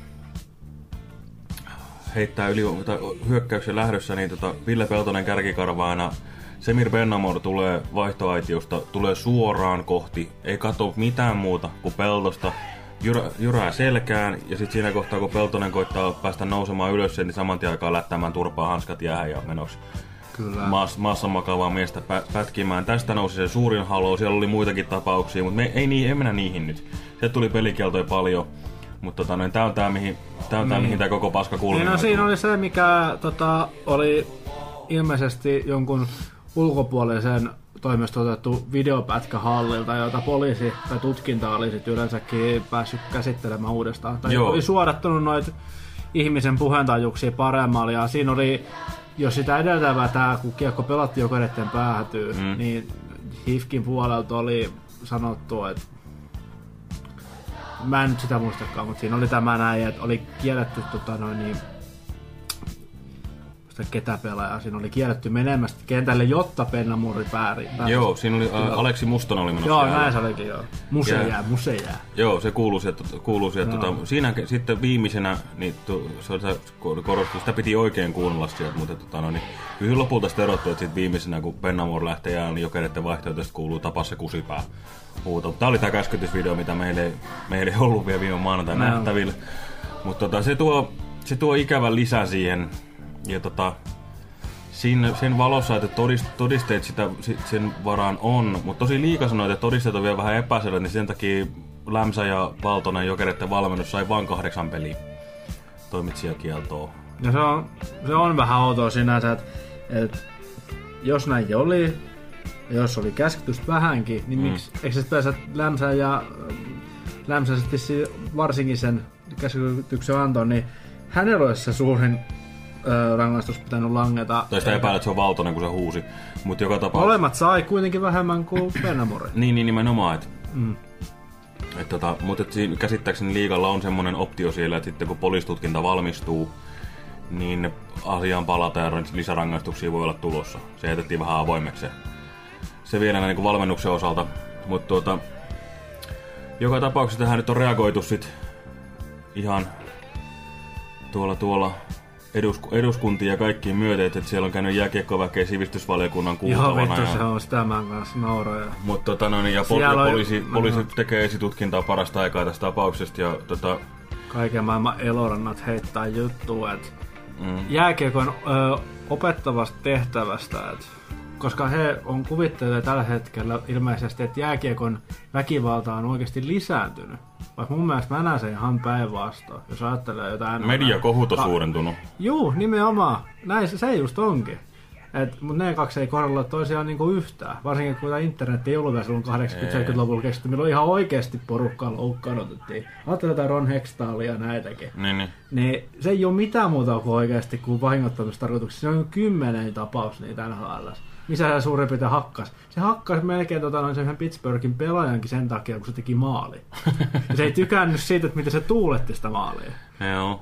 heittää ylivoima, tai hyökkäyksen lähdössä, niin tota, Ville Peltonen kärkikarvaana. Semir Bennamor tulee vaihtoaitiosta, tulee suoraan kohti, ei katso mitään muuta kuin Peltosta. Jyrä, jyrää selkään ja sitten siinä kohtaa kun Peltonen koittaa päästä nousemaan ylös, niin saman tien aikaa lättämään turpaa hanskat jäähän ja menoksi Kyllä. maassa, maassa makaavaa miestä pä, pätkimään. Tästä nousi se suurin halu, siellä oli muitakin tapauksia, mutta me ei, niin, ei mennä niihin nyt. Se tuli pelikieltoja paljon, mutta tota, noin, tää on tää, mihin, tää, on tää, Niin. mihin tää koko paska Niin kulminoi. no, siinä oli se, mikä tota, oli ilmeisesti jonkun ulkopuolisen toimesta otettu videopätkä hallilta, jota poliisi tai tutkinta oli sit yleensäkin päässyt käsittelemään uudestaan. Tai Joo. oli suodattanut noita ihmisen puheentajuksia paremmalle ja siinä oli, jos sitä edeltävää tää, kun kiekko pelattiin jokereiden päätyy, mm. niin HIFKin puolelta oli sanottu, että mä en nyt sitä muistakaan, mutta siinä oli tämä näin, että oli kielletty tota noin niin, muista ketä pelaajaa, siinä oli kielletty menemästä kentälle, jotta Pennamurri pääri. pääsi. Joo, siinä oli ä, Aleksi Mustonen oli menossa Joo, näin se olikin joo. Muse Jää. jää, muse jää. Joo, se kuuluu sieltä. Kuuluu sieltä Joo. tota, siinä sitten viimeisenä, niin tu, se, on se kor- korostus, sitä piti oikein kuunnella sieltä, mutta tota, no, niin, kyllä lopulta sitten erottu, että sitten viimeisenä, kun Pennamor lähtee jäälle, niin jokereiden vaihtoehtoista kuuluu tapas se kusipää huuto. Tämä oli tämä käskytysvideo, mitä meillä ei, meillä ei ollut vielä viime maanantaina Joo. nähtävillä. Mutta tota, se, tuo, se tuo ikävän lisä siihen. Ja tota, siinä, sen valossa, että todist, todisteet sitä, si- sen varaan on, mutta tosi liika sanoi, että todisteet on vielä vähän epäselvät, niin sen takia Lämsä ja Valtonen jokereiden valmennus sai vain kahdeksan peliä toimitsijakieltoa. Ja se on, se on vähän outoa sinänsä, että, että jos näin oli, jos oli käskytystä vähänkin, niin Mm. miksi, eikö se päästä Lämsä ja Lämsä sitten varsinkin sen käskytyksen antoon, niin hänellä olisi se suurin ö, rangaistus pitänyt langeta. Tai sitä epäilet, että se on Valtonen, kun se huusi. Mutta joka tapauksessa... Molemmat sai kuitenkin vähemmän kuin Pennamuri. Niin, niin nimenomaan. Et, Mm. et tota, mutta et siinä käsittääkseni liigalla on semmoinen optio siellä, että sitten kun poliisitutkinta valmistuu, niin asiaan palataan ja lisärangaistuksia voi olla tulossa. Se jätettiin vähän avoimeksi se, se vielä niin kuin valmennuksen osalta. Mutta tuota, joka tapauksessa tähän nyt on reagoitu sit ihan tuolla tuolla edusku, eduskuntiin ja kaikkiin myöten, että siellä on käynyt jääkiekkoväkeä sivistysvaliokunnan Joo, kuultavana. vittu, ja- se on sitä mä kanssa nauroja. mutta tota, no, niin, ja pol- poliisi, poliisi Mhm. tekee esitutkintaa parasta aikaa tästä tapauksesta. Ja, tota, Kaiken maailman elorannat heittää juttua, että mm, jääkiekon ö, opettavasta tehtävästä, että koska he on kuvittelee tällä hetkellä ilmeisesti, että jääkiekon väkivalta on oikeasti lisääntynyt. Vaikka mun mielestä mä näen sen ihan päinvastoin, jos ajattelee jotain... Mediakohut on suurentunut. Juu, nimenomaan. Näin se, se just onkin. Et, mutta ne kaksi ei korrella toisiaan niinku yhtään. Varsinkin kun internet ei ollut vielä silloin 80-70-luvulla keksitty, milloin ihan oikeasti porukkaa loukkaanotettiin. Ajattelin jotain Ron Hextalia ja näitäkin. Niin, niin. Niin se ei ole mitään muuta kuin oikeasti kuin vahingoittamistarkoituksia. Se on kymmenen tapaus niitä NHL. Missä se suurin piirtein hakkas? Se hakkas melkein tota, noin sen Pittsburghin pelaajankin sen takia, kun se teki maali. Ja se ei tykännyt siitä, että miten se tuuletti sitä maalia. Joo.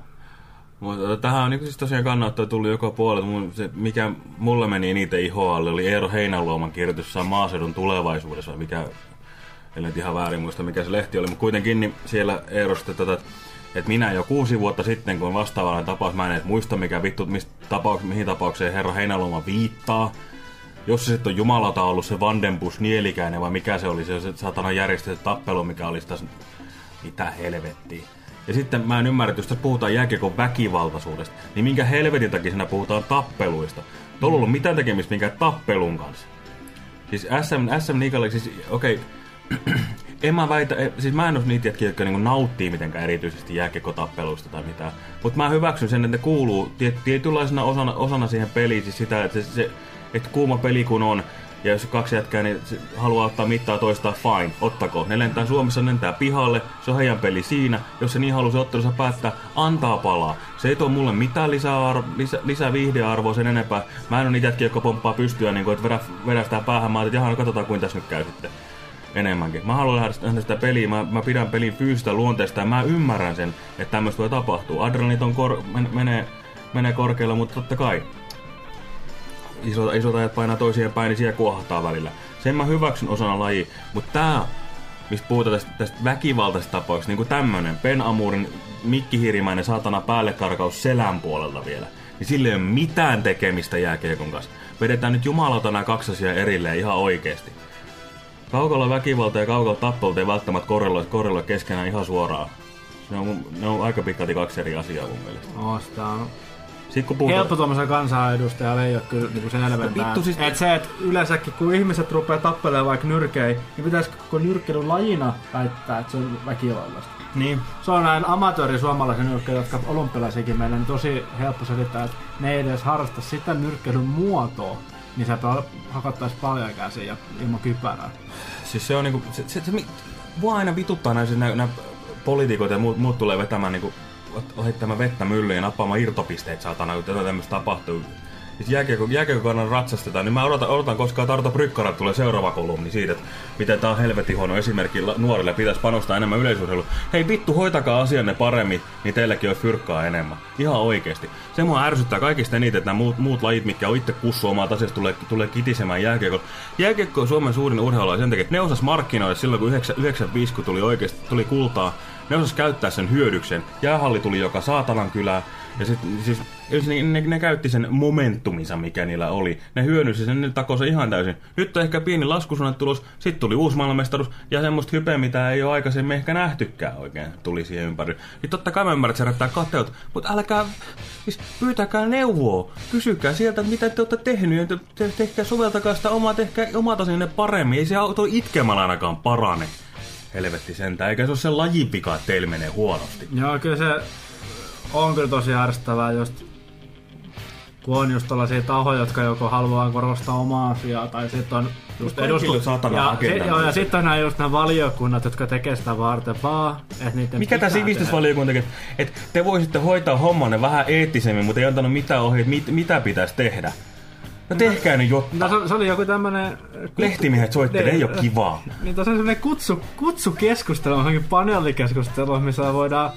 Mutta tähän on niin siis tosiaan kannattaa tullut joka puolelta. Se, mikä mulle meni eniten ihoalle oli Eero Heinäluoman kirjoitus maaseudun tulevaisuudessa, vai mikä, en nyt ihan väärin muista mikä se lehti oli, mutta kuitenkin niin siellä Eerosta tätä, että minä jo kuusi vuotta sitten, kun on vastaavallinen tapaus, mä en edes muista mikä vittu, mistä tapauks, mihin tapaukseen herra Heinäluoma viittaa. Jos se sitten on jumalata ollut se Vandenbus Nielikäinen vai mikä se oli, se, se satana järjestetty tappelu, mikä oli tässä, mitä helvettiä. Ja sitten mä en ymmärrä, jos tässä puhutaan jääkiekon väkivaltaisuudesta, niin minkä helvetin takia siinä puhutaan tappeluista. Tuolla ollut mitään tekemistä minkään tappelun kanssa. Siis SM, SM Liigalle, siis okei, okay, [clears throat] en mä väitä, e- siis mä en ole niitä jätkiä, jotka niinku nauttii mitenkään erityisesti jääkiekotappeluista tai mitään. Mutta mä hyväksyn sen, että ne kuuluu tiet, tietynlaisena osana, osana siihen peliin, siis sitä, että, se, se, että kuuma peli kun on, ja jos kaksi jätkää niin haluaa ottaa mittaa toista, fine, ottako. Ne lentää Suomessa, ne lentää pihalle, se on heidän peli siinä. Jos se niin haluaa se ottelussa päättää, antaa palaa. Se ei tuo mulle mitään lisää, lisä, lisää viihdearvoa sen enempää. Mä en ole niitä jätkiä, jotka pomppaa pystyä, niin kuin, että vedä, vedä sitä päähän. Mä että no katsotaan kuin tässä nyt käy sitten enemmänkin. Mä haluan nähdä sitä, peliä, mä, mä pidän pelin fyysistä luonteesta ja mä ymmärrän sen, että tämmöistä voi tapahtua. Adrenalinit on kor, men, menee, menee korkealla, mutta totta kai isot, isot ajat painaa toisiaan päin, niin siellä kuohtaa välillä. Sen mä hyväksyn osana laji, mutta tää, missä puhutaan tästä, tästä väkivaltaisesta tapauksesta, niin kuin tämmönen Ben Amurin mikkihirimäinen saatana päällekarkaus selän puolelta vielä, niin sillä ei ole mitään tekemistä jääkiekon kanssa. Vedetään nyt jumalauta nämä kaksi asiaa erilleen ihan oikeesti. Kaukalla väkivalta ja kaukalla tappelut ei välttämättä korreloi, korreloi keskenään ihan suoraan. Ne on, ne on aika pitkälti kaksi eri asiaa mun mielestä. No, sitä on Sitten kun puhutaan... Helppo tuommoisen kansanedustajalle ei ole kyllä niin selventää. Vittu siis- Et se, että yleensäkin kun ihmiset rupeaa tappelemaan vaikka nyrkei, niin pitäisi koko nyrkkeilyn lajina väittää, että se on väkivallasta. Niin. Se on näin amatööri suomalaisen nyrkkeilyn, jotka olympialaisikin meillä, niin tosi helppo selittää, että ne ei edes harrasta sitä nyrkkeilyn muotoa, niin se hakattaisi paljon käsiä ja ilman kypärää. Siis se on niinku, se, se, se, se mua aina vituttaa näin, nämä, nämä poliitikot ja muut, muut tulee vetämään niinku, ohittamaan vettä myllyyn ja nappaamaan irtopisteet saatana, kun jotain tämmöistä tapahtuu. Jääkiekko, jääkiekkokannan ratsastetaan, niin mä odotan, odotan koska Tarta Brykkarat tulee seuraava kolumni siitä, että miten tää on helvetin huono esimerkki nuorille, pitäisi panostaa enemmän yleisurheiluun. Hei vittu, hoitakaa asianne paremmin, niin teilläkin on fyrkkaa enemmän. Ihan oikeesti. Se mua ärsyttää kaikista eniten, että nämä muut, muut lajit, mitkä on itse kussu omaa asiasta, tulee, tulee kitisemään jääkiekko. Jääkiekko on Suomen suurin urheilu sen takia, että ne osas markkinoida silloin, kun 95 kun tuli oikeasti tuli kultaa, ne osas käyttää sen hyödyksen. Jäähalli tuli joka saatanan kylää. Ja sit, siis, ne, ne, ne, käytti sen momentuminsa, mikä niillä oli. Ne hyödynsi sen, ne takoi se ihan täysin. Nyt on ehkä pieni laskusuunnan tulos, sitten tuli uusi maailmanmestaruus, ja semmoista hypeä, mitä ei ole aikaisemmin ehkä nähtykään oikein, tuli siihen ympärille. Niin totta kai mä ymmärrän, että se herättää kateut, mutta älkää, siis pyytäkää neuvoa, kysykää sieltä, mitä te olette tehnyt, ja te, tehkää, soveltakaa sitä omaa, tehkää omat asianne paremmin, ei se auto itkemällä ainakaan parane. Helvetti sentään, eikä se ole se lajin vika, että teillä menee huonosti. Joo, kyllä se on kyllä tosi ärsyttävää, just kun on just tällaisia tahoja, jotka joko haluaa korostaa omaa asiaa, tai sitten on just saatana ja, sit, joo, ja sitten on nämä just nämä valiokunnat, jotka tekee sitä varten vaan, että niiden Mikä tämä sivistysvaliokunta tekee? Että te voisitte hoitaa hommanne vähän eettisemmin, mutta ei antanut mitään ohjeita, mit, mitä pitäisi tehdä. No tehkää nyt jotta. No, se, se oli joku tämmönen... Lehtimiehet soittelee, ei ole kivaa. Niin tässä on semmonen kutsu, kutsukeskustelu, johonkin paneelikeskustelu, missä voidaan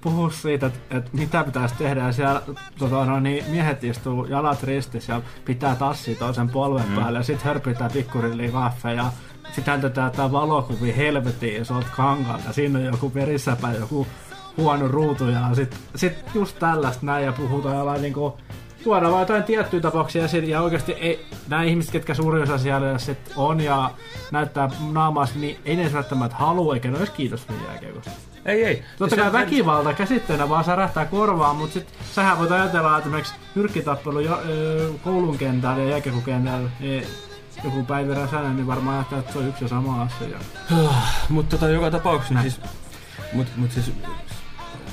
puhua siitä, että, että mitä pitäisi tehdä. Ja siellä tota, no, niin, miehet istuu jalat ristissä ja pitää tassia toisen polven mm. päälle. Ja sit hörpitää pikkurilliin kaffe ja sit häntetään tää valokuvi helvetiin isolta kangalta. Siinä on joku verisäpä, joku huono ruutu ja sit, sit just tällaista näin ja puhutaan jollain niinku tuodaan vaan jotain tiettyjä tapauksia esiin, ja oikeasti ei, nämä ihmiset, ketkä suurin osa siellä sit on ja näyttää naamaasti, niin ei ne välttämättä halua, eikä ne olisi kiinnostunut jääkiekosta. Ei, ei. Totta kai väkivalta käsitteenä vaan särähtää korvaan, mutta sit sähän voit ajatella, että esimerkiksi nyrkkitappelu jo, ö, koulun kentällä ja jääkiekokentällä, niin joku Päivi Räsänen, niin varmaan ajattelee, että se on yksi ja sama asia. [sighs] Mutta tota, joka tapauksessa, siis, mut, mut siis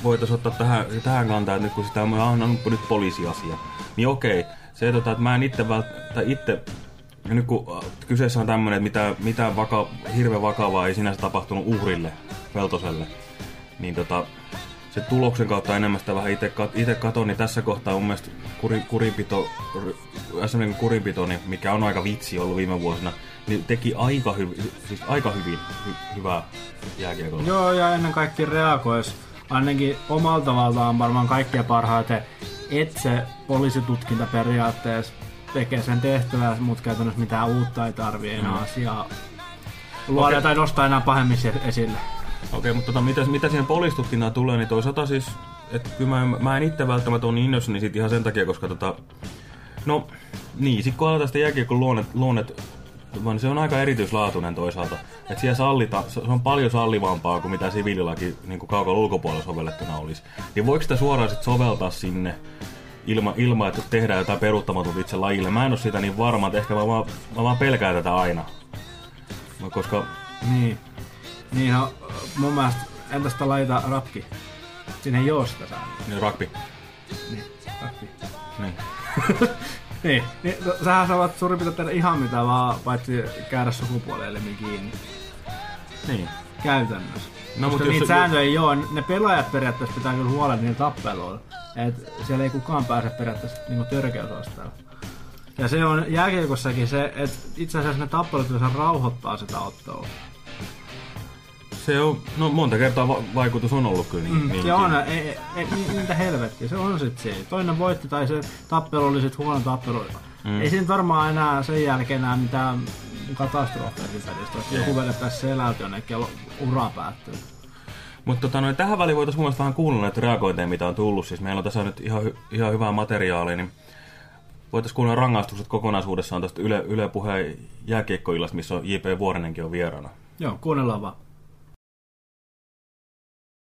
voitaisiin ottaa tähän, tähän kantaa, että nyt kun sitä on on nyt poliisiasia, niin okei, se tota, että mä en itse tai itse, ja nyt kun äh, kyseessä on tämmöinen, että mitä, mitä vaka, hirveän vakavaa ei sinänsä tapahtunut uhrille, Peltoselle, niin tota, se tuloksen kautta enemmän sitä vähän itse kat, katon, niin tässä kohtaa mun mielestä kuri, kurinpito, SM kurinpito, niin mikä on aika vitsi ollut viime vuosina, niin teki aika, hyv, siis aika hyvin hy, hyvää jääkiekolla. Joo, ja ennen kaikkea reagoisi ainakin omalta tavallaan varmaan kaikkia parhaiten, että se poliisitutkinta periaatteessa tekee sen tehtävää, mutta käytännössä mitään uutta ei tarvii enää Mm. asiaa luoda Okei. tai nostaa enää pahemmin esille. Okei, mutta tota, mitä, mitä siihen polistutkintaan tulee, niin toisaalta siis, että kyllä mä, en- mä en itse välttämättä ole niin innoissani siitä ihan sen takia, koska tota, no niin, sit kun aletaan sitä jääkiekon luonnet, luonnet vaan se on aika erityislaatuinen toisaalta. Että siellä sallita, se on paljon sallivampaa kuin mitä siviililaki niin kaukalla ulkopuolella sovellettuna olisi. Niin voiko sitä suoraan sit soveltaa sinne ilma, ilman, että tehdään jotain peruuttamatonta itse lajille? Mä en ole siitä niin varma, että ehkä mä vaan, mä vaan pelkään tätä aina. No, koska Niin. Niin no, mun mielestä, entäs sitä laita rapki? Siinä ei oo sitä säännöä. niin, rugby, Niin, rapki. niin. [laughs] Niin, niin no, sähän saavat suurin piirtein tehdä ihan mitä vaan, paitsi käydä sukupuolelemiin kiinni. Niin. Käytännössä. No, Koska mut jos- niitä sääntöjä ei oo, ne pelaajat periaatteessa pitää kyllä huolen niillä tappeluilla. Et siellä ei kukaan pääse periaatteessa niinku törkeysostaella. Ja se on jääkiekossakin se, että itse asiassa ne tappelut rauhoittaa sitä ottelua. Se on, no monta kertaa va- vaikutus on ollut kyllä niin. Mm, niin ja on, ei, ei, ei, mi- mitä helvettiä, se on sit se. Toinen voitti tai se tappelu oli sit huono tappelu. Mm. Ei siinä varmaan enää sen jälkeen enää mitään katastrofeja välistä, että joku vedettäisiin selältä jonnekin ja ura päättyy. Mutta tota, noin, tähän väliin voitaisiin mun mielestä vähän kuunnella näitä reagointeja, mitä on tullut. Siis meillä on tässä nyt ihan, hy- ihan hyvää materiaalia, niin voitaisiin kuunnella rangaistukset kokonaisuudessaan tästä Yle, Yle Puheen jääkiekkoillasta, missä on J.P. Vuorinenkin on vieraana. Joo, kuunnellaan vaan.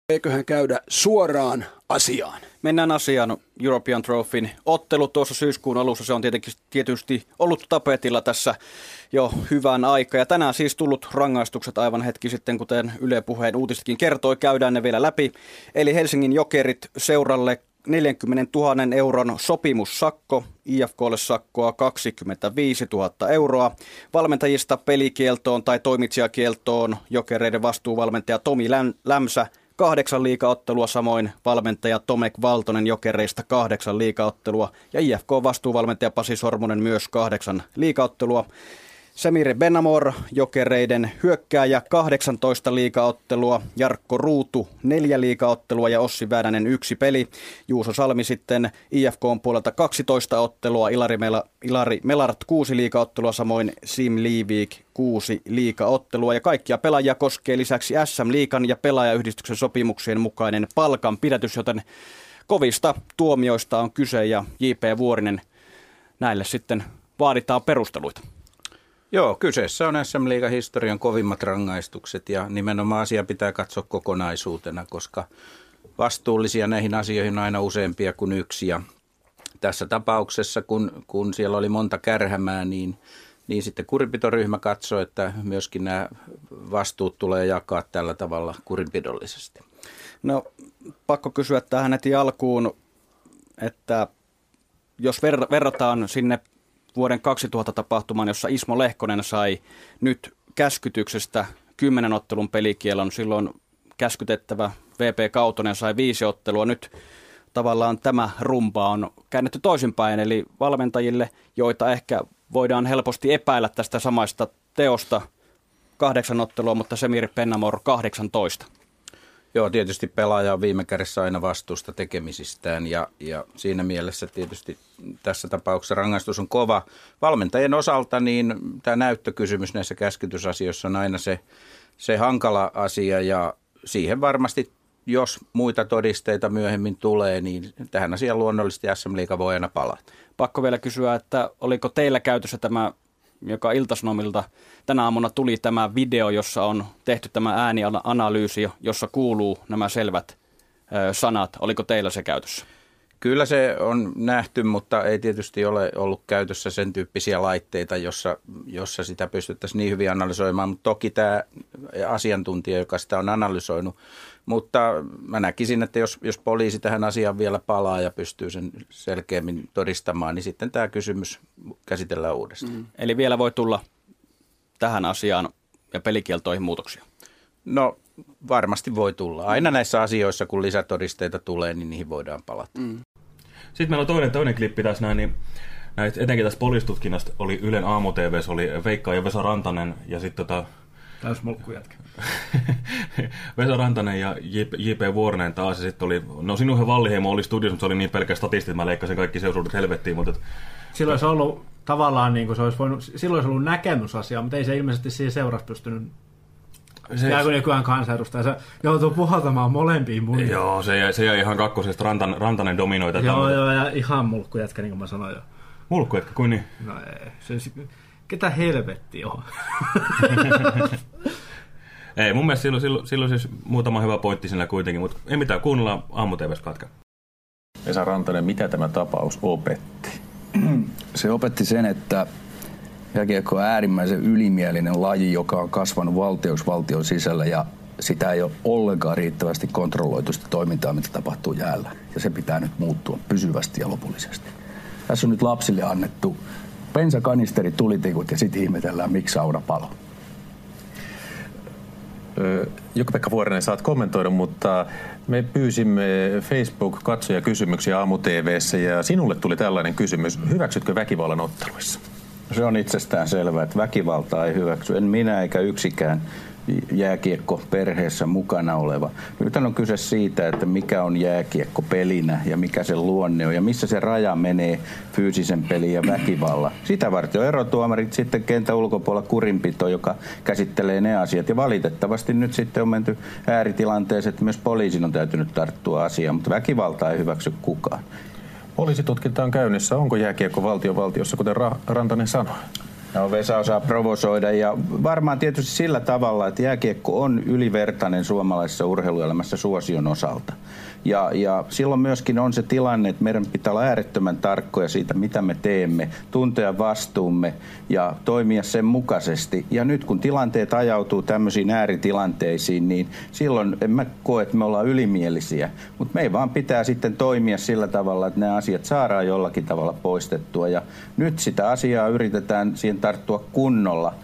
Eiköhän käydä suoraan asiaan. Mennään asiaan. European Trophyn ottelu tuossa syyskuun alussa. Se on tietenkin, tietysti ollut tapetilla tässä jo hyvän aikaa. Ja tänään siis tullut rangaistukset aivan hetki sitten, kuten Yle Puheen uutisetkin kertoi. Käydään ne vielä läpi. Eli Helsingin Jokerit seuralle 40 000 euron sopimussakko, IFKlle sakkoa 25 000 euroa. Valmentajista pelikieltoon tai toimitsijakieltoon jokereiden vastuuvalmentaja Tomi Lämsä kahdeksan liikaottelua, samoin valmentaja Tomek Valtonen jokereista kahdeksan liikaottelua ja IFK-vastuuvalmentaja Pasi Sormunen myös kahdeksan liikaottelua. Semire Benamor, jokereiden hyökkääjä 18 liikaottelua, Jarkko Ruutu 4 liikaottelua ja Ossi Väänänen yksi peli. Juuso Salmi sitten IFK puolelta 12 ottelua, Ilari, Mela, Ilari Melart 6 liikaottelua, samoin Sim Liivik 6 liikaottelua. Ja kaikkia pelaajia koskee lisäksi SM Liikan ja pelaajayhdistyksen sopimuksien mukainen palkan pidätys, joten kovista tuomioista on kyse ja J.P. Vuorinen näille sitten vaaditaan perusteluita. Joo, kyseessä on SM Liigan historian kovimmat rangaistukset ja nimenomaan asia pitää katsoa kokonaisuutena, koska vastuullisia näihin asioihin on aina useampia kuin yksi. Ja tässä tapauksessa, kun, kun siellä oli monta kärhämää, niin, niin sitten kurinpitoryhmä katsoi, että myöskin nämä vastuut tulee jakaa tällä tavalla kurinpidollisesti. No, pakko kysyä tähän heti alkuun, että jos ver- verrataan sinne vuoden 2000 tapahtumaan, jossa Ismo Lehkonen sai nyt käskytyksestä kymmenen ottelun pelikielon, silloin käskytettävä VP Kautonen sai viisi ottelua, nyt tavallaan tämä rumpa on käännetty toisinpäin, eli valmentajille, joita ehkä voidaan helposti epäillä tästä samasta teosta kahdeksan ottelua, mutta Semir Pennamor 18. Joo, tietysti pelaaja on viime kädessä aina vastuusta tekemisistään ja, ja siinä mielessä tietysti tässä tapauksessa rangaistus on kova. Valmentajien osalta niin tämä näyttökysymys näissä käskytysasioissa on aina se, se hankala asia ja siihen varmasti jos muita todisteita myöhemmin tulee, niin tähän asiaan luonnollisesti SM Liiga voi aina palata. Pakko vielä kysyä, että oliko teillä käytössä tämä, joka Iltasnomilta tänä aamuna tuli tämä video, jossa on tehty tämä äänianalyysi, jossa kuuluu nämä selvät sanat. Oliko teillä se käytössä? Kyllä se on nähty, mutta ei tietysti ole ollut käytössä sen tyyppisiä laitteita, jossa, jossa sitä pystyttäisiin niin hyvin analysoimaan. Mutta toki tämä asiantuntija, joka sitä on analysoinut, mutta mä näkisin, että jos, jos poliisi tähän asiaan vielä palaa ja pystyy sen selkeämmin todistamaan, niin sitten tämä kysymys käsitellään uudestaan. Mm. Eli vielä voi tulla tähän asiaan ja pelikieltoihin muutoksia? No varmasti voi tulla. Aina näissä asioissa, kun lisätodisteita tulee, niin niihin voidaan palata. Mm. Sitten meillä on toinen, toinen klippi tässä näin, niin näitä, etenkin tässä poliistutkinnasta oli Ylen aamu TV, oli Veikka ja Vesa Rantanen ja sitten tota... Täysmulkku jätkä. [laughs] Vesa Rantanen ja J.P. Vuorinen taas, ja sitten oli, no sinun Valliheimo oli studiossa, mutta se oli niin pelkkä statisti, että mä leikkasin kaikki seusuudet helvettiin, mutta... Silloin olisi ollut tavallaan, niin kuin se olisi voinut, silloin olisi ollut näkemysasia, mutta ei se ilmeisesti siinä seurassa pystynyt se, ja kun nykyään kansanedustaja, se joutuu puhaltamaan molempiin muihin. Joo, se jäi, se jäi ihan kakkosesta, Rantan, Rantanen dominoita. Joo, joo, ja ihan mulkkujätkä, niin kuin mä sanoin jo. Mulkkujätkä, kuin niin? No ei, se, ketä helvetti on? [laughs] ei, mun mielestä silloin, silloin, silloin siis muutama hyvä pointti siinä kuitenkin, mutta ei mitään, kuunnellaan aamu katka. Esa Rantanen, mitä tämä tapaus opetti? [clears throat] Se opetti sen, että Jääkiekko on äärimmäisen ylimielinen laji, joka on kasvanut valtioksi valtion sisällä ja sitä ei ole ollenkaan riittävästi kontrolloitu sitä toimintaa, mitä tapahtuu jäällä. Ja se pitää nyt muuttua pysyvästi ja lopullisesti. Tässä on nyt lapsille annettu bensakanisteri, tulitikut ja sitten ihmetellään, miksi sauna palo. Jukka-Pekka Vuorinen saat kommentoida, mutta me pyysimme Facebook-katsoja kysymyksiä aamu TVssä ja sinulle tuli tällainen kysymys. Hyväksytkö väkivallan otteluissa? Se on itsestään selvää, että väkivaltaa ei hyväksy. En minä eikä yksikään jääkiekko perheessä mukana oleva. Nyt on kyse siitä, että mikä on jääkiekko pelinä ja mikä se luonne on ja missä se raja menee fyysisen pelin ja väkivalla. Sitä varten on erotuomarit sitten kentän ulkopuolella kurinpito, joka käsittelee ne asiat. Ja valitettavasti nyt sitten on menty ääritilanteeseen, että myös poliisin on täytynyt tarttua asiaan, mutta väkivaltaa ei hyväksy kukaan. Poliisitutkinta on käynnissä. Onko jääkiekko valtiovaltiossa, kuten Ra- Rantanen sanoi? No Vesa osaa provosoida ja varmaan tietysti sillä tavalla, että jääkiekko on ylivertainen suomalaisessa urheiluelämässä suosion osalta. Ja, ja silloin myöskin on se tilanne, että meidän pitää olla äärettömän tarkkoja siitä, mitä me teemme, tuntea vastuumme ja toimia sen mukaisesti. Ja nyt kun tilanteet ajautuu tämmöisiin ääritilanteisiin, niin silloin en mä koe, että me ollaan ylimielisiä. Mutta me ei vaan pitää sitten toimia sillä tavalla, että nämä asiat saadaan jollakin tavalla poistettua. Ja nyt sitä asiaa yritetään siihen tarttua kunnolla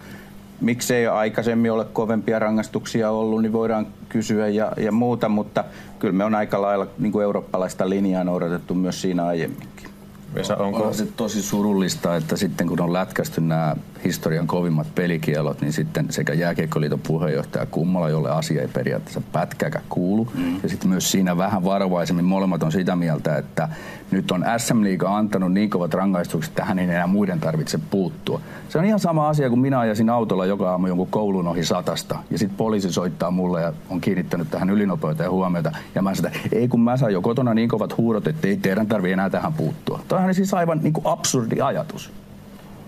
miksei aikaisemmin ole kovempia rangaistuksia ollut, niin voidaan kysyä ja, ja muuta, mutta kyllä me on aika lailla niin kuin eurooppalaista linjaa noudatettu myös siinä aiemminkin. Vesa, onko... On se tosi surullista, että sitten kun on lätkästy nämä historian kovimmat pelikielot, niin sitten sekä Jääkiekkoliiton puheenjohtaja Kummala, jolle asia ei periaatteessa pätkäkä kuulu, mm. ja sitten myös siinä vähän varovaisemmin molemmat on sitä mieltä, että nyt on SM Liiga antanut niin kovat rangaistukset, että tähän ei enää muiden tarvitse puuttua. Se on ihan sama asia, kun minä ajasin autolla joka aamu jonkun koulun ohi satasta, ja sitten poliisi soittaa mulle ja on kiinnittänyt tähän ylinopeuteen huomiota, ja mä sitä, ei kun mä saan jo kotona niin kovat huudot, että ei teidän tarvitse enää tähän puuttua. Tämä on siis aivan niin kuin absurdi ajatus.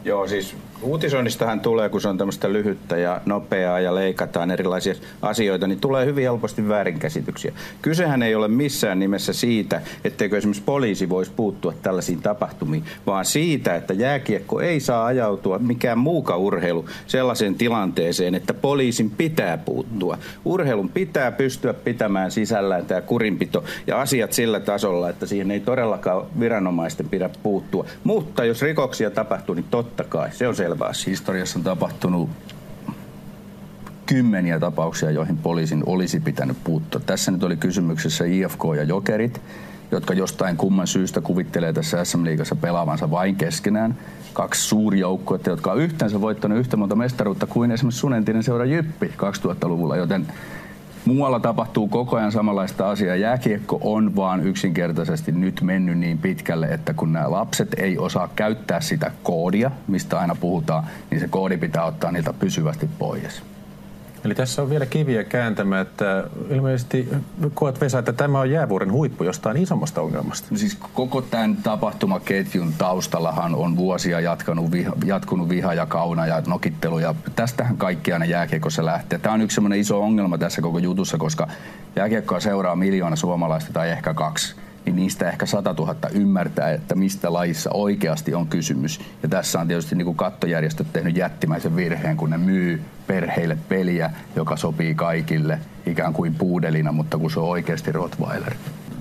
Joo, siis uutisoinnistahan tulee, kun se on tämmöistä lyhyttä ja nopeaa ja leikataan erilaisia asioita, niin tulee hyvin helposti väärinkäsityksiä. Kysehän ei ole missään nimessä siitä, etteikö esimerkiksi poliisi voisi puuttua tällaisiin tapahtumiin, vaan siitä, että jääkiekko ei saa ajautua mikään muuka urheilu sellaiseen tilanteeseen, että poliisin pitää puuttua. Urheilun pitää pystyä pitämään sisällään tämä kurinpito ja asiat sillä tasolla, että siihen ei todellakaan viranomaisten pidä puuttua. Mutta jos rikoksia tapahtuu, niin totta kai, se on selvä selvä asia. Historiassa on tapahtunut kymmeniä tapauksia, joihin poliisin olisi pitänyt puuttua. Tässä nyt oli kysymyksessä IFK ja Jokerit, jotka jostain kumman syystä kuvittelee tässä SM-liigassa pelaavansa vain keskenään. Kaksi suurjoukkuetta, jotka on yhteensä voittanut yhtä monta mestaruutta kuin esimerkiksi sunentinen seura Jyppi 2000-luvulla, joten Muualla tapahtuu koko ajan samanlaista asiaa. Jääkiekko on vaan yksinkertaisesti nyt mennyt niin pitkälle, että kun nämä lapset ei osaa käyttää sitä koodia, mistä aina puhutaan, niin se koodi pitää ottaa niiltä pysyvästi pois. Eli tässä on vielä kiviä kääntämättä. Ilmeisesti koet Vesa, että tämä on jäävuoren huippu jostain isommasta ongelmasta. No siis koko tämän tapahtumaketjun taustallahan on vuosia jatkunut viha, jatkunut viha ja kauna ja nokittelu. Ja tästähän kaikki aina jääkiekossa lähtee. Tämä on yksi iso ongelma tässä koko jutussa, koska jääkiekkoa seuraa miljoona suomalaista tai ehkä kaksi niin niistä ehkä 100 000 ymmärtää, että mistä lajissa oikeasti on kysymys. Ja tässä on tietysti niin kuin kattojärjestöt tehnyt jättimäisen virheen, kun ne myy perheille peliä, joka sopii kaikille ikään kuin puudelina, mutta kun se on oikeasti Rottweiler.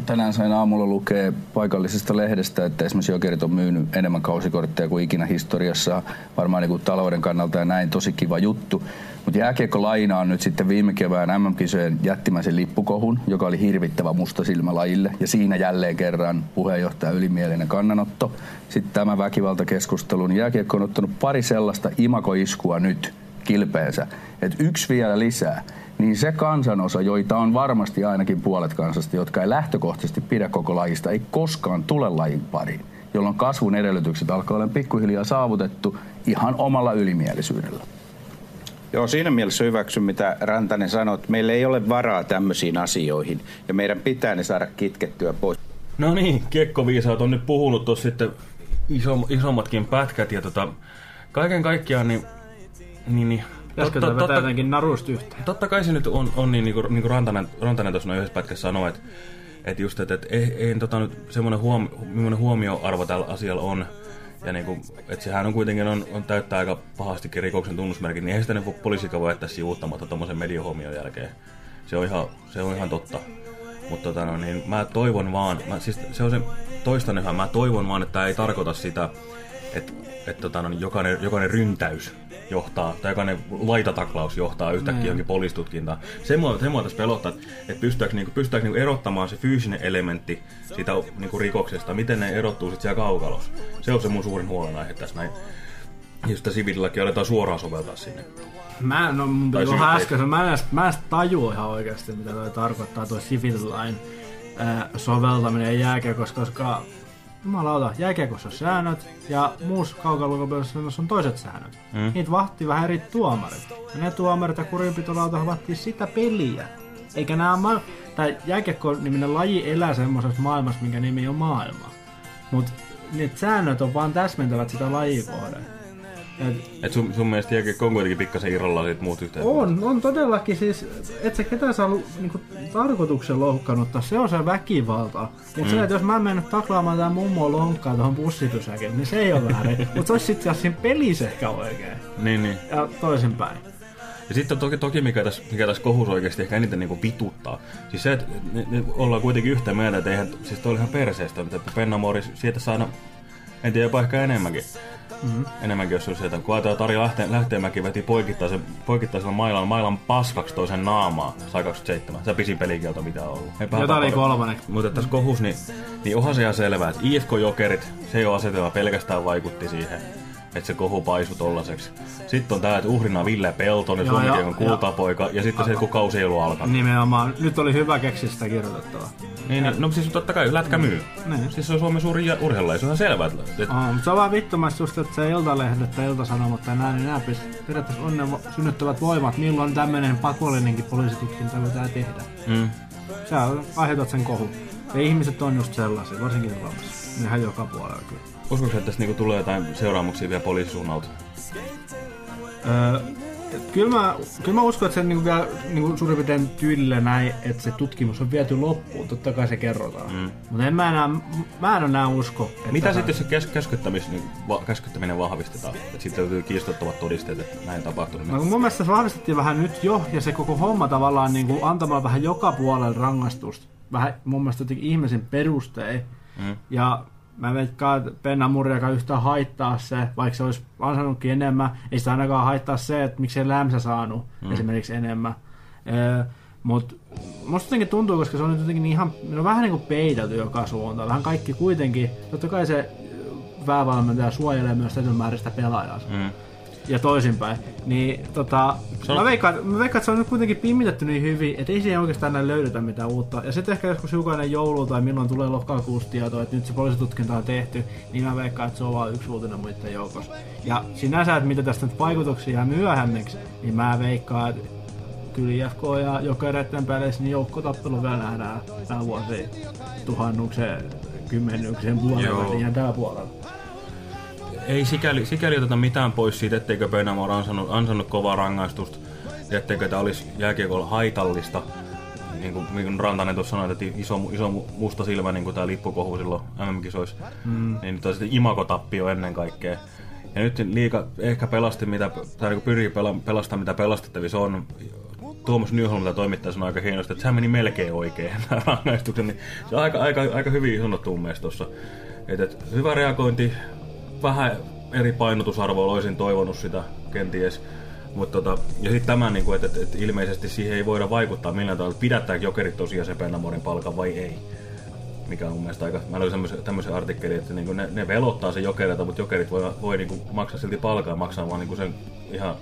Tänään sain aamulla lukea paikallisesta lehdestä, että esimerkiksi Jokerit on myynyt enemmän kausikortteja kuin ikinä historiassa. Varmaan niin kuin talouden kannalta ja näin tosi kiva juttu. Mutta jääkiekko laina on nyt sitten viime kevään MM-kisojen jättimäisen lippukohun, joka oli hirvittävä musta silmä lajille. Ja siinä jälleen kerran puheenjohtaja ylimielinen kannanotto. Sitten tämä väkivaltakeskustelu, niin jääkiekko on ottanut pari sellaista imakoiskua nyt kilpeensä. Että yksi vielä lisää niin se kansanosa, joita on varmasti ainakin puolet kansasta, jotka ei lähtökohtaisesti pidä koko lajista, ei koskaan tule lajin pariin, jolloin kasvun edellytykset alkaa olla pikkuhiljaa saavutettu ihan omalla ylimielisyydellä. Joo, siinä mielessä hyväksyn, mitä Rantanen sanoi, että meillä ei ole varaa tämmöisiin asioihin ja meidän pitää ne saada kitkettyä pois. No niin, kiekkoviisaat on nyt puhunut tuossa sitten isom, isommatkin pätkät ja tota, kaiken kaikkiaan niin, niin, niin Pitäisikö totta, vetää jotenkin narusta yhteen? Totta kai se nyt on, on niin, niin kuin, niin kuin Rantanen, Rantanen tuossa yhdessä pätkässä sanoi, että, että just, että, että ei, ei tota nyt semmoinen huomio, huomioarvo tällä asialla on, ja niin kuin, että sehän on kuitenkin on, on täyttää aika pahastikin rikoksen tunnusmerkit, niin eihän sitä niin poliisika voi jättää sivuuttamatta tuommoisen mediahuomion jälkeen. Se on ihan, se on ihan totta. Mutta tota, no, niin mä toivon vaan, mä, siis se on se toistan yhä, mä toivon vaan, että tämä ei tarkoita sitä, että et, tota, no, niin jokainen, jokainen ryntäys johtaa, tai jokainen laitataklaus johtaa yhtäkkiä Niin. johonkin poliisitutkintaan. Se mua, se mua tässä pelottaa, että et pystytäänkö, niinku, pystytäänkö niinku erottamaan se fyysinen elementti siitä niinku, rikoksesta, miten ne erottuu sitten siellä kaukalossa. Se on se mun suurin huolenaihe tässä näin. Sitä siviililakia aletaan suoraan soveltaa sinne. Mä en, no, mun piti vähän äsken, mä en, edes, mä en tajua ihan oikeasti, mitä toi tarkoittaa tuo civil line soveltaminen jääkiekossa, koska jumalauta, jääkiekossa on säännöt ja muussa kaukalukopelissa on toiset säännöt. Mm. Niitä vahtii vähän eri tuomarit. Ja ne tuomarit ja kurinpitolauta vahtii sitä peliä. Eikä nämä ma- tai jääkiekko-niminen laji elää semmoisessa maailmassa, minkä nimi on maailma. Mutta niitä säännöt on vaan täsmentävät sitä lajia kohden. Et sun, sun mielestä jääkiekko on kuitenkin pikkasen irrallaan siitä muut yhteen. on, on todellakin siis, et sä ketään saa niinku, tarkoituksen loukkaannuttaa, se on se väkivalta. Ja mm. se, että jos mä menen taklaamaan tää mummoa lonkkaan tuohon bussipysäkeen, niin se ei ole väärin. [laughs] Mutta se olisi sitten siinä pelissä ehkä oikein. Niin, niin. Ja toisinpäin. Ja sitten toki, toki mikä tässä, mikä tässä kohussa oikeasti ehkä eniten niin vituttaa. Siis se, että ne, ne ollaan kuitenkin yhtä mieltä, että eihän, siis toi oli ihan perseestä, mutta että Pennamori sieltä saada, en tiedä, jopa ehkä enemmänkin. Mhm. Enemmänkin, jos se olisi sieltä. Kun ajatellaan, Tari Lähte, Lähteenmäki veti poikittaisen, poikittaisella mailan, mailan paskaksi toisen naamaa, sai 27. Se pisin pelikielto, mitä on ollut. Eipä Jota oli kolmanneksi. Mutta tässä kohus, niin, niin onhan se ihan selvää, että IFK Jokerit, se ei ole asetelma, pelkästään vaikutti siihen, että se kohu paisui tollaseksi. Sitten on tää, että uhrina Ville Peltonen, ja- on kultapoika, ja sitten se, kun kausi ei ollut alkanut. Nimenomaan. Nyt oli hyvä keksiä sitä kirjoitettavaa. Niin, niin, no siis totta kai lätkä myy. Niin. Siis se on Suomen suurin ja- urheilulaji, se on ihan selvää. Että, Oh, mutta se on vaan vittumasta just, että se Iltalehdet tai Iltasanomat tai näin, niin nämä periaatteessa on ne vo- synnyttävät voimat, milloin tämmöinen pakollinenkin poliisitutkinta pitää tehdä. mm. Sä aiheutat sen kohun. Ja ihmiset on just sellaisia, varsinkin Suomessa. Ihan joka puolella kyllä. Uskoiko, että tästä niinku tulee jotain seuraamuksia vielä poliisisuunnalta? Öö, kyllä, mä, kyllä mä uskon, että se niinku vielä niinku suurin piirtein tyylillä näin, että se tutkimus on viety loppuun. Totta kai se kerrotaan. Mm. Mutta en mä enää, mä en enää usko. Että Mitä sitten, jos se kes- käskyttämis, niin, va- käskyttäminen vahvistetaan? Että sitten löytyy kiistottavat todisteet, että näin tapahtunut. No mun mielestä se vahvistettiin vähän nyt jo, ja se koko homma tavallaan niin kuin antamalla vähän joka puolella rangaistusta. Vähän mun mielestä jotenkin ihmisen perustein. Mm. Ja mä veikkaan, että Penna Murjakaan yhtään haittaa se, vaikka se olisi ansainnutkin enemmän. Ei sitä ainakaan haittaa se, että miksei Lämsä saanut Mm. esimerkiksi enemmän. Öö, Mutta musta jotenkin tuntuu, koska se on nyt jotenkin ihan, ne on vähän niin kuin peitelty joka suuntaan. Vähän kaikki kuitenkin, totta kai se päävalmentaja suojelee myös tietyn määristä pelaajaa Mm. Ja toisinpäin. Niin tota, on- mä, veikkaan, mä veikkaan, että se on nyt kuitenkin pimitetty niin hyvin, että ei siihen oikeastaan enää löydetä mitään uutta. Ja sitten ehkä joskus jokainen joulu tai milloin tulee lokakuussa tieto, että nyt se poliisitutkinta on tehty, niin mä veikkaan, että se on vaan yksi uutinen muiden joukossa. Ja sinänsä, että mitä tästä nyt vaikutuksia jää myöhemmiksi, niin mä veikkaan, että kyllä IFK ja Jokereiden peleissä niin joukkotappelu vielä nähdään tämä vuosi tuhannuksen, kymmenyksen puolella ja tällä puolella. Ei sikäli, sikäli oteta mitään pois siitä, etteikö Pönämor ansannut, ansannut kovaa rangaistusta, etteikö tämä olisi jääkiekolla haitallista. Niin kuin, niin kuin Rantanen tuossa sanoi, että iso, iso musta silmä, niin kuin tämä lippukohu silloin MM-kisoissa, Mm. niin nyt on sitten imakotappio ennen kaikkea. Ja nyt liika ehkä pelasti, mitä, tai niin pyrkii pela, pelastamaan, mitä pelastettavissa on. Tuomas Nyholm, mitä toimittaja sanoi aika hienosti, että sehän meni melkein oikein [laughs] nämä rangaistukset, niin se on aika, aika, aika hyvin sanottu mun mielestä tuossa. Et, et, hyvä reagointi, vähän eri painotusarvoa olisin toivonut sitä kenties. Mut tota, ja sitten tämä, niinku, että et, et ilmeisesti siihen ei voida vaikuttaa millään tavalla, pidättääkö jokerit tosiaan se Pennamorin palkan vai ei. Mikä on mun mielestä aika, mä löysin tämmöisen artikkelin, että niinku ne, ne velottaa se jokereita, mutta jokerit voi, voi niinku maksaa silti palkaa, maksaa vaan niinku sen ihan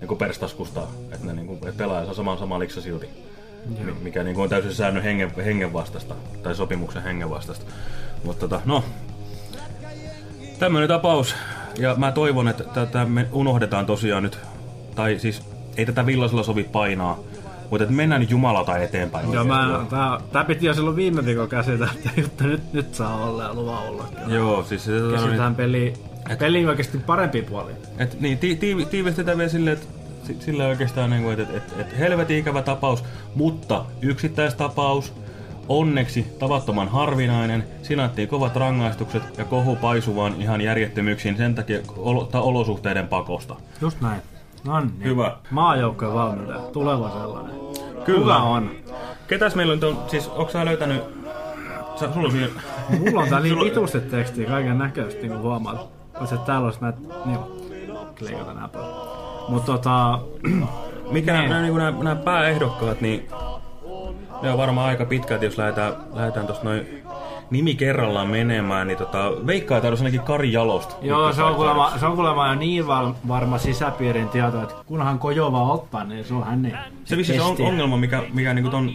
niinku perstaskusta, että ne niinku, et pelaaja saa saman sama liksa silti. Joo. Mi- Mikä niinku on täysin säännön hengen, hengen vastasta, tai sopimuksen hengen vastasta. Mutta tota, no, tämmöinen tapaus. Ja mä toivon, että tätä me unohdetaan tosiaan nyt. Tai siis ei tätä villasella sovi painaa. Mutta että mennään nyt jumalata eteenpäin. Joo, mä, tää, tää piti jo silloin viime viikolla käsitellä, että juttu nyt, nyt saa olla ja luva olla. Joo, siis se... Käsitään peli, peli oikeasti parempi puoli. Et, niin, ti, ti, tiivistetään vielä silleen, että si- sillä oikeastaan, niin kuin, että, että, että helvetin ikävä tapaus, mutta yksittäistapaus, onneksi tavattoman harvinainen, sinattiin kovat rangaistukset ja kohu paisuvaan ihan järjettömyyksiin sen takia tai olosuhteiden pakosta. Just näin. No niin. Hyvä. Maajoukkojen valmentaja, tuleva sellainen. Kyllä. Kuka on? Ketäs meillä on, tuon, siis onko sä löytänyt, sä, sulla on siinä... Mulla on tää niin [laughs] vitusti tekstiä kaiken näköistä, niin kuin huomaat. Että täällä olisi näitä, niin klikata nää pois. Mutta tota... [clears throat] Mikä niin. nämä, niin nämä, nämä pääehdokkaat, niin ne on varmaan aika pitkät, jos lähdetään, lähdetään tuosta noin nimi kerrallaan menemään, niin tota, veikkaa, että ainakin Kari Jalosta. Joo, se on, kuulemma, se on kuulemma jo niin varma sisäpiirin tieto, että kunhan Kojova ottaa, niin se on hänen Se vissi se on ongelma, mikä, mikä niinku ton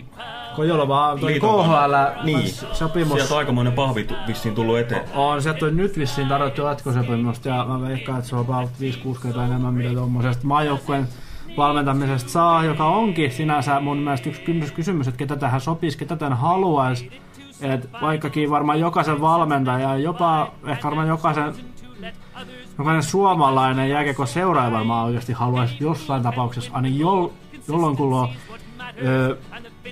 Kojolova, toi liiton KHL niin. sopimus. Sieltä on aikamoinen pahvi vissiin tullut eteen. On, sieltä on nyt vissiin tarjottu jatkosopimusta ja mä veikkaan, että se on about 5-6 kertaa enemmän mitä tuommoisesta maajoukkueen valmentamisesta saa, joka onkin sinänsä mun mielestä yksi kysymys, että ketä tähän sopisi, ketä tämän haluaisi. Et vaikkakin varmaan jokaisen valmentaja, jopa ehkä varmaan jokaisen jokainen suomalainen jääkiekko seuraaja varmaan oikeasti haluaisi jossain tapauksessa aina jol, jolloin kun ö,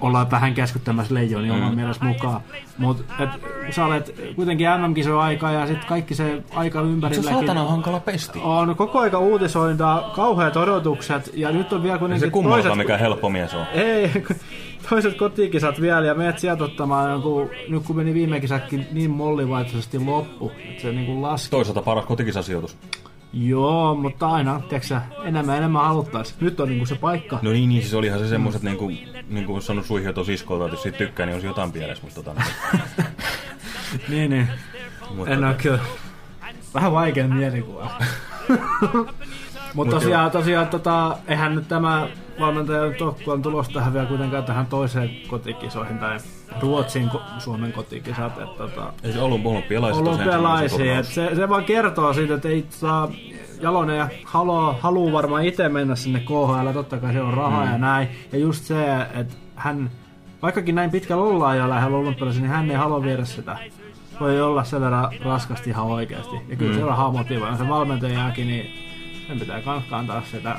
ollaan vähän käskyttämässä leijoni oman Mm. mielestä mukaan. Mutta sä olet kuitenkin MM-kisojen aikaa ja sitten kaikki se aika Se ympärilläkin. saatana on hankala pesti. On koko aika uutisointaa, kauheat odotukset ja nyt on vielä kuitenkin se kummalta toiset, mikä helppo mies on. ei, [laughs] toiset kotikisat vielä ja meet sieltä ottamaan jonkun, nyt kun meni viime kisatkin niin mollivaitaisesti loppu, että se niinku laski. Toisaalta paras kotikisasijoitus. Joo, mutta aina, tiedätkö sä, enemmän enemmän haluttaisiin. Nyt on niinku se paikka. No niin, niin siis olihan se semmoiset niinku, niinku on sanonut suihio tosi iskolta, että jos siitä tykkää, niin olisi jotain pielessä, mutta tota, [laughs] niin, niin. Mutta en tota- ole kyllä. Vähän vaikea mielikuva. [laughs] Mutta Mut tosiaan, tosiaan tota, eihän nyt tämä valmentaja nyt ole, kun on tulossa tähän vielä kuitenkaan tähän toiseen kotikisoihin tai Ruotsin ko- Suomen kotikisat. Että, tota, ei se ollut olympialaisia tosiaan olympialaisia. Se, se vaan kertoo siitä, että ei saa Jalonen ja haluaa, haluaa varmaan itse mennä sinne KHL, totta kai se on rahaa Mm. ja näin. Ja just se, että hän, vaikkakin näin pitkällä ollaan jo lähellä olympialaisia, niin hän ei halua viedä sitä. Voi olla sen verran raskasti ihan oikeasti. Ja kyllä Mm. se rahaa motivoi. Se valmentajakin, niin sen pitää kantaa sitä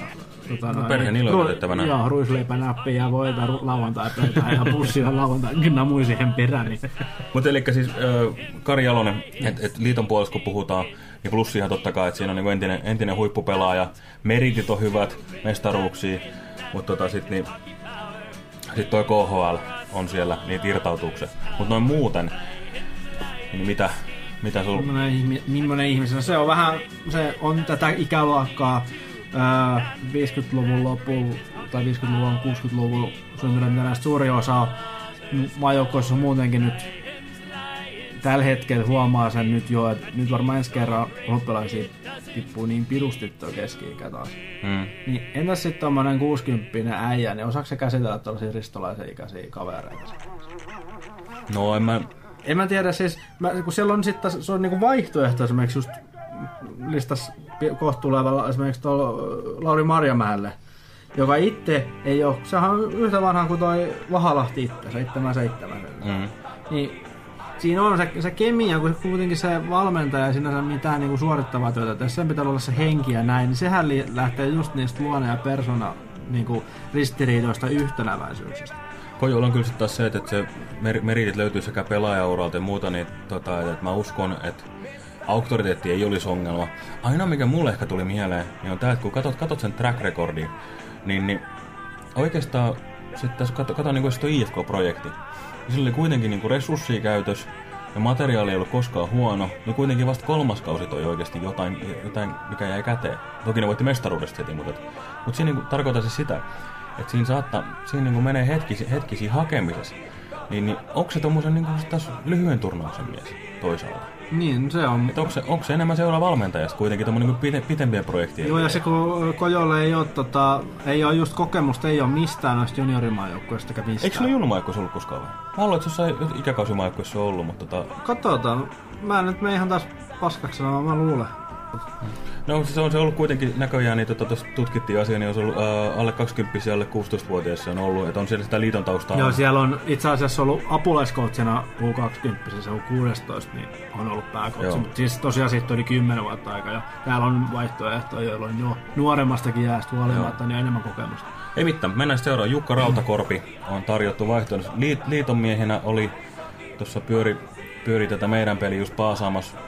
tota, No, perheen ilo käytettävänä. Joo, ruisleipänäppiä ja voita ru- lauantai-pöytään ja pussia lauantai [laughs] namui siihen perään. Niin. Mutta eli siis äh, Kari Jalonen, että et liiton puolesta kun puhutaan, niin plussihan totta kai, että siinä on niinku entinen, entinen huippupelaaja, meritit on hyvät, mestaruuksia, mutta tota sit, niin, sit toi KHL on siellä, niin irtautuuko se. Mutta noin muuten, niin mitä, mitä sul... Millainen, ihmi, millainen ihminen se on? Vähän, se on tätä ikäluokkaa. Ää, 50-luvun loppuun tai 50-luvun 60-luvun syntyneet näistä suuri osa maajoukkoissa muutenkin nyt tällä hetkellä huomaa sen nyt jo, että nyt varmaan ensi kerran olympialaisia tippuu niin pirusti tuo keski-ikä taas. Mm. Niin entäs sitten tommonen 60 äijä, niin osaako se käsitellä tällaisia ristolaisen ikäisiä kavereita? No en mä... En mä tiedä, siis mä, kun siellä on sitten se on niinku vaihtoehto esimerkiksi just listas tulevalla esimerkiksi tuolla Lauri Marjamäelle. joka itse ei ole, sehän on yhtä vanha kuin toi Vahalahti itse, 77. Mm. Niin siinä on se, se kemia, kun kuitenkin se valmentaja ei sinänsä mitään niin kuin suorittavaa työtä, jos sen pitää olla se henki ja näin, niin sehän li- lähtee just niistä luonne- ja persona niin kuin ristiriidoista yhtäläväisyyksistä. Kojolla on kyllä sitten taas se, että se mer- meritit löytyy sekä pelaajauralta ja muuta, niin tota, että mä uskon, että auktoriteetti ei olisi ongelma. Ainoa mikä mulle ehkä tuli mieleen, niin on tämä, että kun katsot, katsot sen track recordin, niin, niin oikeastaan sitten tässä kato niin kuin IFK-projekti. Sillä oli kuitenkin niin resurssia käytös ja materiaali ei ollut koskaan huono, niin kuitenkin vasta kolmas kausi toi oikeasti jotain, jotain mikä jäi käteen. Toki ne voitti mestaruudesta heti, mutta, mutta siinä niin tarkoittaa se sitä, että siinä saattaa, siinä niin menee hetkisi, hetkisiä hakemisessa. Niin, niin onko se tommosen niin lyhyen turnauksen mies toisaalta? Niin, se on. Et onko, se, onko se enemmän seuraa valmentajasta kuitenkin tommonen niin pite, pitempien projektien? Joo, ja se kun Kojolle ei ole, tota, ei ole just kokemusta, ei ole mistään noista juniorimaajoukkueista eikä mistään. Eikö sulla junnumajoukkueessa ollut koskaan vai? Mä haluan, että ikäkausimaajoukkueessa on ollut, mutta tota... Katsotaan. Mä en nyt mene ihan taas paskaksi sanomaan, mä luulen. No se on se ollut kuitenkin näköjään, niin tota, tutkittiin asiaa, niin on ollut äh, alle 20 ja alle 16-vuotiaissa on ollut, että on siellä sitä liiton taustaa. Joo, siellä on itse asiassa ollut apulaiskoutsina U20, se on 16, niin on ollut pääkoutsi. Mutta siis tosiaan siitä oli 10 vuotta aika ja täällä on vaihtoehtoja, joilla on jo nuoremmastakin jäästä huolimatta niin enemmän kokemusta. Ei mitään, mennään seuraavaan. Jukka Rautakorpi on tarjottu vaihtoehto. Liit, liiton miehenä oli, tuossa pyöri, pyöri tätä meidän peli just paasaamassa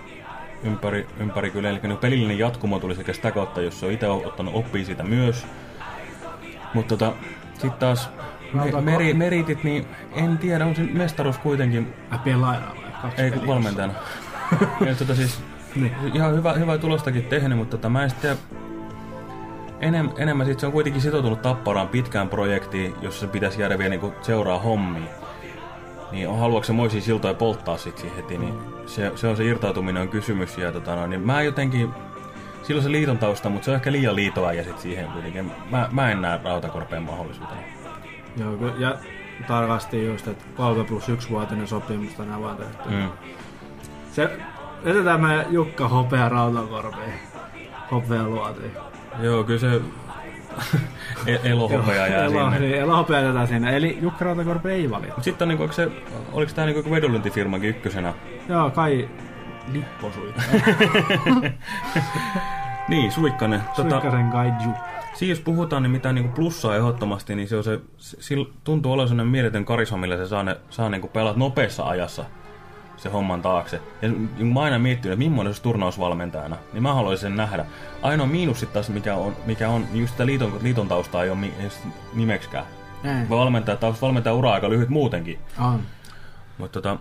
ympäri, ympäri kyllä. Eli pelillinen jatkumo tuli sekä sitä kautta, jos se on itse ottanut oppia siitä myös. Mutta tota, sitten taas me, meri, meritit, niin en tiedä, on se mestaruus kuitenkin... Pelaajana vai? Ei, kun valmentajana. [laughs] ja tota siis, niin. ihan hyvä, hyvä tulostakin tehnyt, mutta tota, mä en sitten enem, enemmän sit se on kuitenkin sitoutunut Tapparaan pitkään projektiin, jossa se pitäisi jäädä vielä niinku seuraa hommiin. Niin on, haluatko se moisia siltoja polttaa sit siihen heti, niin se, se on se irtautuminen on kysymys. Ja tota, no, niin mä jotenkin, silloin se liiton tausta, mutta se on ehkä liian liitoa ja sit siihen kuitenkin. Mä, mä en näe Rautakorpeen mahdollisuutena. Joo, ja tarkasti just, että 3 plus 1 vuotinen sopimus tänään vaan tehty. Mm. Se, jätetään me Jukka Hopea Rautakorpeen. Hopea luotiin. Joo, kyllä se elohopea jää elo, sinne. Niin, elohopea jätetään sinne. Eli Jukka Rautakorpi ei valita. Sitten on niinku, onko se, oliko tää niinku vedonlyöntifirmankin ykkösenä? Joo, kai Lippo Suikka. [laughs] niin, Suikkanen. Suikkasen Kaiju. Siinä jos puhutaan, niin mitään niinku plussaa ehdottomasti, niin se, on se, se tuntuu olevan sellainen mieletön karisma, millä se saa, ne, saa niinku pelata nopeassa ajassa se homman taakse. Ja niin mä aina miettinyt, että millainen olisi turnausvalmentajana, niin mä haluaisin sen nähdä. Ainoa miinus sitten taas, mikä on, mikä on niin just sitä liiton, liiton taustaa ei ole nimeksikään. Ei. Valmentaja, taust, valmentaja ura aika lyhyt muutenkin. On. Mutta tota,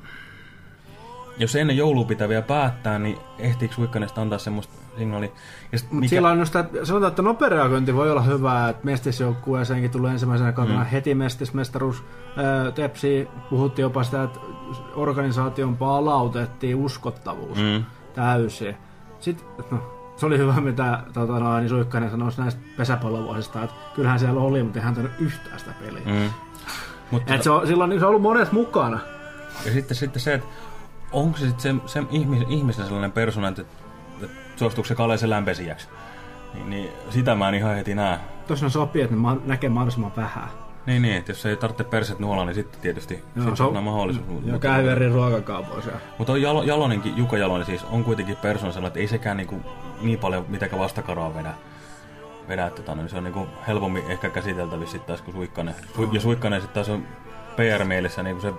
jos ennen joulua pitää vielä päättää, niin ehtiikö Suikkanesta antaa semmoista signaali? Ja sit Mikä... Siellä on että sanotaan, että nopea reagointi voi olla hyvää, että mestisjoukkueeseenkin tulee ensimmäisenä kautena mm. heti mestismestaruus. Tepsi puhuttiin jopa sitä, että organisaation palautettiin uskottavuus Mm. täysin. Sitten, no, se oli hyvä, mitä tota, no, niin Suikkanen sanoi näistä pesäpallovuosista, että kyllähän siellä oli, mutta ei hän tehnyt yhtään sitä peliä. Mm. Mutta Et se on, silloin se on ollut monessa mukana. Ja sitten, sitten se, että onko se sitten se, se ihmis, ihmisen sellainen persona, että, että suostuuko se Kaleisen lämpesijäksi? Niin, niin, sitä mä en ihan heti näe. Tuossa sopii, että ne ma- näkee mahdollisimman vähän. Niin, niin, että jos ei tarvitse perset nuolla, niin sitten tietysti Joo, sit on- on mahdollisuus. Ja mutta- käy eri ruokakaupoissa. Mutta on Jalo, Jalonenkin, Jukka Jalonen siis, on kuitenkin sellainen, että ei sekään niinku niin paljon mitäkään vastakaraa vedä. vedä tota, niin se on niinku helpommin ehkä käsiteltävissä sitten taas kuin Suikkanen. Su, ja Suikkanen sitten taas on PR-mielessä niinku se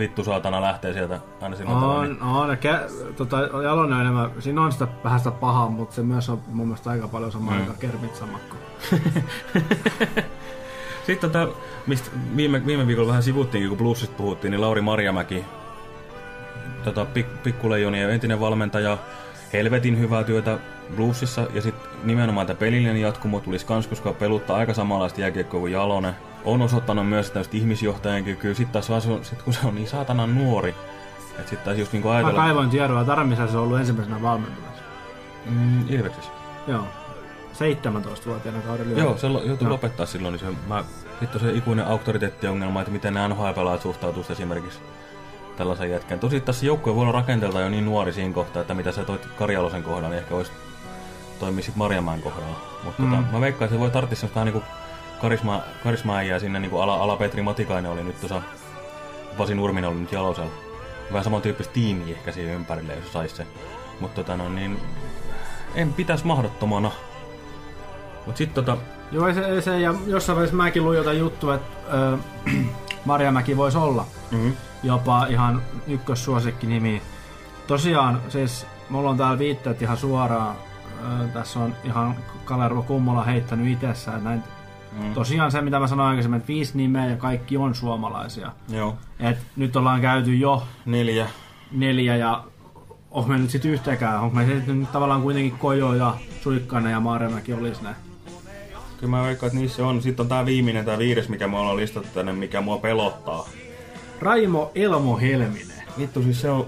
vittu saatana lähtee sieltä aina silloin tällöin, niin- On, on. Kä- tota, Jalonen on enemmän, siinä on sitä vähän sitä pahaa, mutta se myös on mun mielestä aika paljon samaan Mm. aikaan kermitsamakko. [laughs] Sitten tota, mistä viime, viime viikolla vähän sivuttiinkin, kun bluesista puhuttiin, niin Lauri Marjamäki, tota, pik, pikkuleijonien entinen valmentaja, helvetin hyvää työtä bluesissa, ja sitten nimenomaan tämä pelillinen jatkumo tulisi kans, koska peluttaa aika samanlaista jääkiekkoa kuin Jalonen. On osoittanut myös tämmöistä ihmisjohtajan kykyä, sitten taas vaan sit kun se on niin saatana nuori, että sitten taas just niinku Mä ajatella... kaivoin tietoa, että Armissa se on ollut ensimmäisenä valmentamassa. Mm, Ilveksessä. Joo. 17-vuotiaana kauden lyö. Joo, se joutui Joo. lopettaa silloin, niin se, mä, sitten se ikuinen auktoriteettiongelma, että miten nämä NHL-pelaajat suhtautuu esimerkiksi tällaisen jätkän. Tosi tässä joukkojen voi olla rakenteelta jo niin nuori siinä kohtaa, että mitä sä toit Karjalosen kohdalla, niin ehkä voisi toimia sitten Marjamäen kohdalla. Mutta Mm. tota, mä veikkaan, että se voi tarvitse semmoista niinku karisma, karisma ja sinne niin kuin ala, ala Petri Matikainen oli nyt tuossa, Pasi Nurminen oli nyt Jalosella. Vähän samantyyppistä tiimiä ehkä siihen ympärille, jos saisi se. Mutta tota, no, niin, en pitäisi mahdottomana. Mut sit tota... Joo, ei se, ei se, ja jossain vaiheessa mäkin luin jotain juttua, että ö, [clears throat] Marjamäki voisi olla Mhm. jopa ihan ykkössuosikki nimi. Tosiaan, siis mulla on täällä viitteet ihan suoraan. Ö, tässä on ihan Kalervo Kummola heittänyt itsessään näin. Mm. Tosiaan se, mitä mä sanoin aikaisemmin, että viisi nimeä ja kaikki on suomalaisia. Joo. Et nyt ollaan käyty jo Neljä. neljä ja onko me nyt sitten yhtäkään? Onko me sitten nyt tavallaan kuitenkin Kojo ja Suikkanen ja Marjamäki olisi ne? Kyllä mä veikkaan, että niissä on. Sitten on tää viimeinen, tää viides, mikä me ollaan listattu tänne, mikä mua pelottaa. Raimo Elmo Helminen. Vittu, siis se on...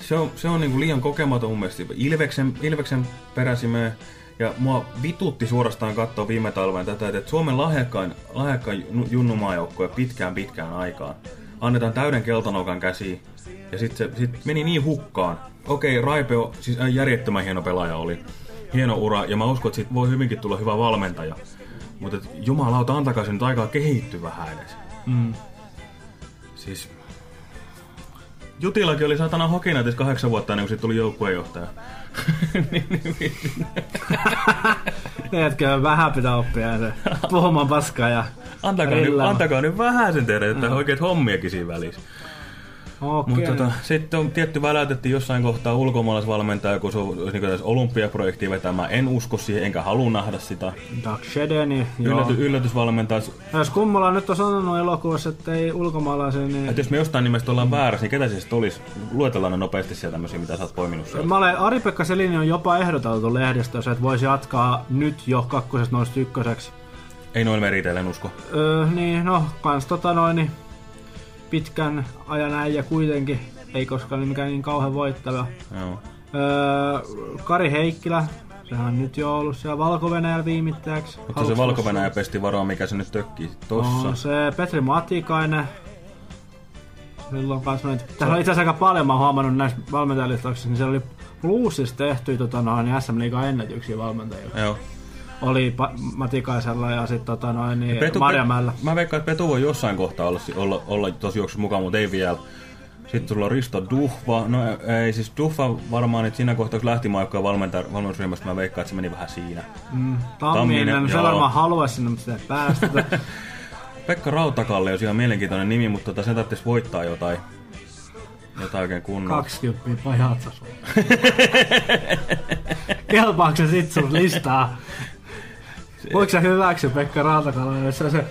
Se on, se on niinku liian kokematon mun mielestä. Ilveksen, Ilveksen peräsimeen ja mua vitutti suorastaan katsoa viime talven tätä, että Suomen lahjakkain, lahjakkain nu- junnumaajoukkoja pitkään pitkään aikaan. Annetaan täyden keltanokan käsiin ja sitten se sit meni niin hukkaan. Okei, Raipe on siis äh, järjettömän hieno pelaaja oli. Hieno ura ja mä uskon, että siitä voi hyvinkin tulla hyvä valmentaja. Mutta jumalauta, antakaa sen nyt aikaa kehittyä vähän edes. Mm. Siis Jutillakin oli satana hokinaitis kahdeksan vuotta ennen kuin siitä tuli joukkueenjohtaja. [laughs] Tiedätkö, vähän pitää oppia se puhumaan paskaa ja Antakaa, nyt, antakaa nyt vähän sen tehdä, että oikeat hommiakin siinä välissä. Okei. Mutta tota, sitten on tietty väläytettiin jossain kohtaa ulkomaalaisvalmentaja, kun se on niin tässä olympiaprojektia vetämään. En usko siihen, enkä halua nähdä sitä. Doug Shedeni, joo. Ylläty, yllätysvalmentaja. Jos Kummola nyt on sanonut elokuvassa, että ei ulkomaalaisen, niin... Että jos me jostain nimestä ollaan väärässä, niin ketä sitten olisi? Luetellaan ne nopeasti sieltä tämmöisiä, mitä sä oot poiminut sieltä. Mä olen, Ari-Pekka Selini on jopa ehdoteltu lehdistössä, että voisi jatkaa nyt jo kakkosesta noista ykköseksi. Ei noin meriteille, en usko. Öö, niin, no, kans tota noin, niin pitkän ajan äijä kuitenkin. Ei koskaan mikään niin kauhean voittava. Joo. Öö, Kari Heikkilä, sehän on nyt jo ollut siellä valko viimittäjäksi. Mutta se valko pesti varoa, mikä se nyt tökkii tossa. On se Petri Matikainen. Silloin kanssa noita. Täällä on itse asiassa aika paljon, mä oon huomannut näissä valmentajalistauksissa, niin siellä oli Bluesissa tehty tota, noin SM Liigan ennätyksiä valmentajia. Joo. Oli pa- Matikaisella ja sitten tota, noin, niin Petu- Marjamäellä. Mä veikkaan, että Petu voi jossain kohtaa olla, olla, olla tosi juoksussa mukaan, mutta ei vielä. Sitten sulla on Risto Duhva. No ei siis Duhva varmaan, että siinä kohtaa kun lähti maikkoja valmennusryhmästä, mä veikkaan, että se meni vähän siinä. Mm, Tamminen, Tamminen, se varmaan haluaisi sinne, mutta sitä ei päästä. [laughs] Pekka Rautakalle olisi ihan mielenkiintoinen nimi, mutta tota, sen tarvitsisi voittaa jotain. Jotain oikein kunnolla. 20 pajatsa sulla. Kelpaako se sit sun listaa? Voiko sä hyväksyä Pekka Rautakalle, jos se,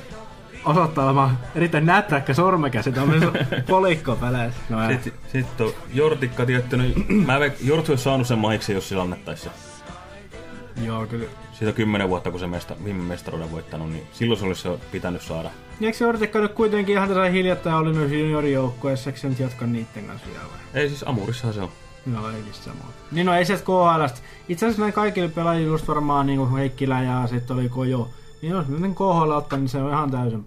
osoittaa olemaan erittäin näpräkkä sormekäsi tuollaisessa [laughs] polikkopeleissä? No. Sitten sit on Jortikka tietty, niin mä veik- Jortsu olisi saanut sen maiksi, jos sillä annettaisiin se. Joo, kyllä. Siitä on kymmenen vuotta, kun se mesta, viime mestaruuden voittanut, niin silloin se olisi se pitänyt saada. Niin Eikö se Ortikka nyt kuitenkin ihan tässä hiljattain oli myös juniorijoukkueessa, eikö se nyt jatka niitten kanssa vielä vai? Ei siis Amurissahan se on. No ei missään muuta. Niin no ei sieltä KHLstä. Itse asiassa näin kaikille pelaajille just varmaan niin kuin Heikkilä ja sitten oli Kojo. Niin jos nyt KHL ottaa, niin se on ihan täysin...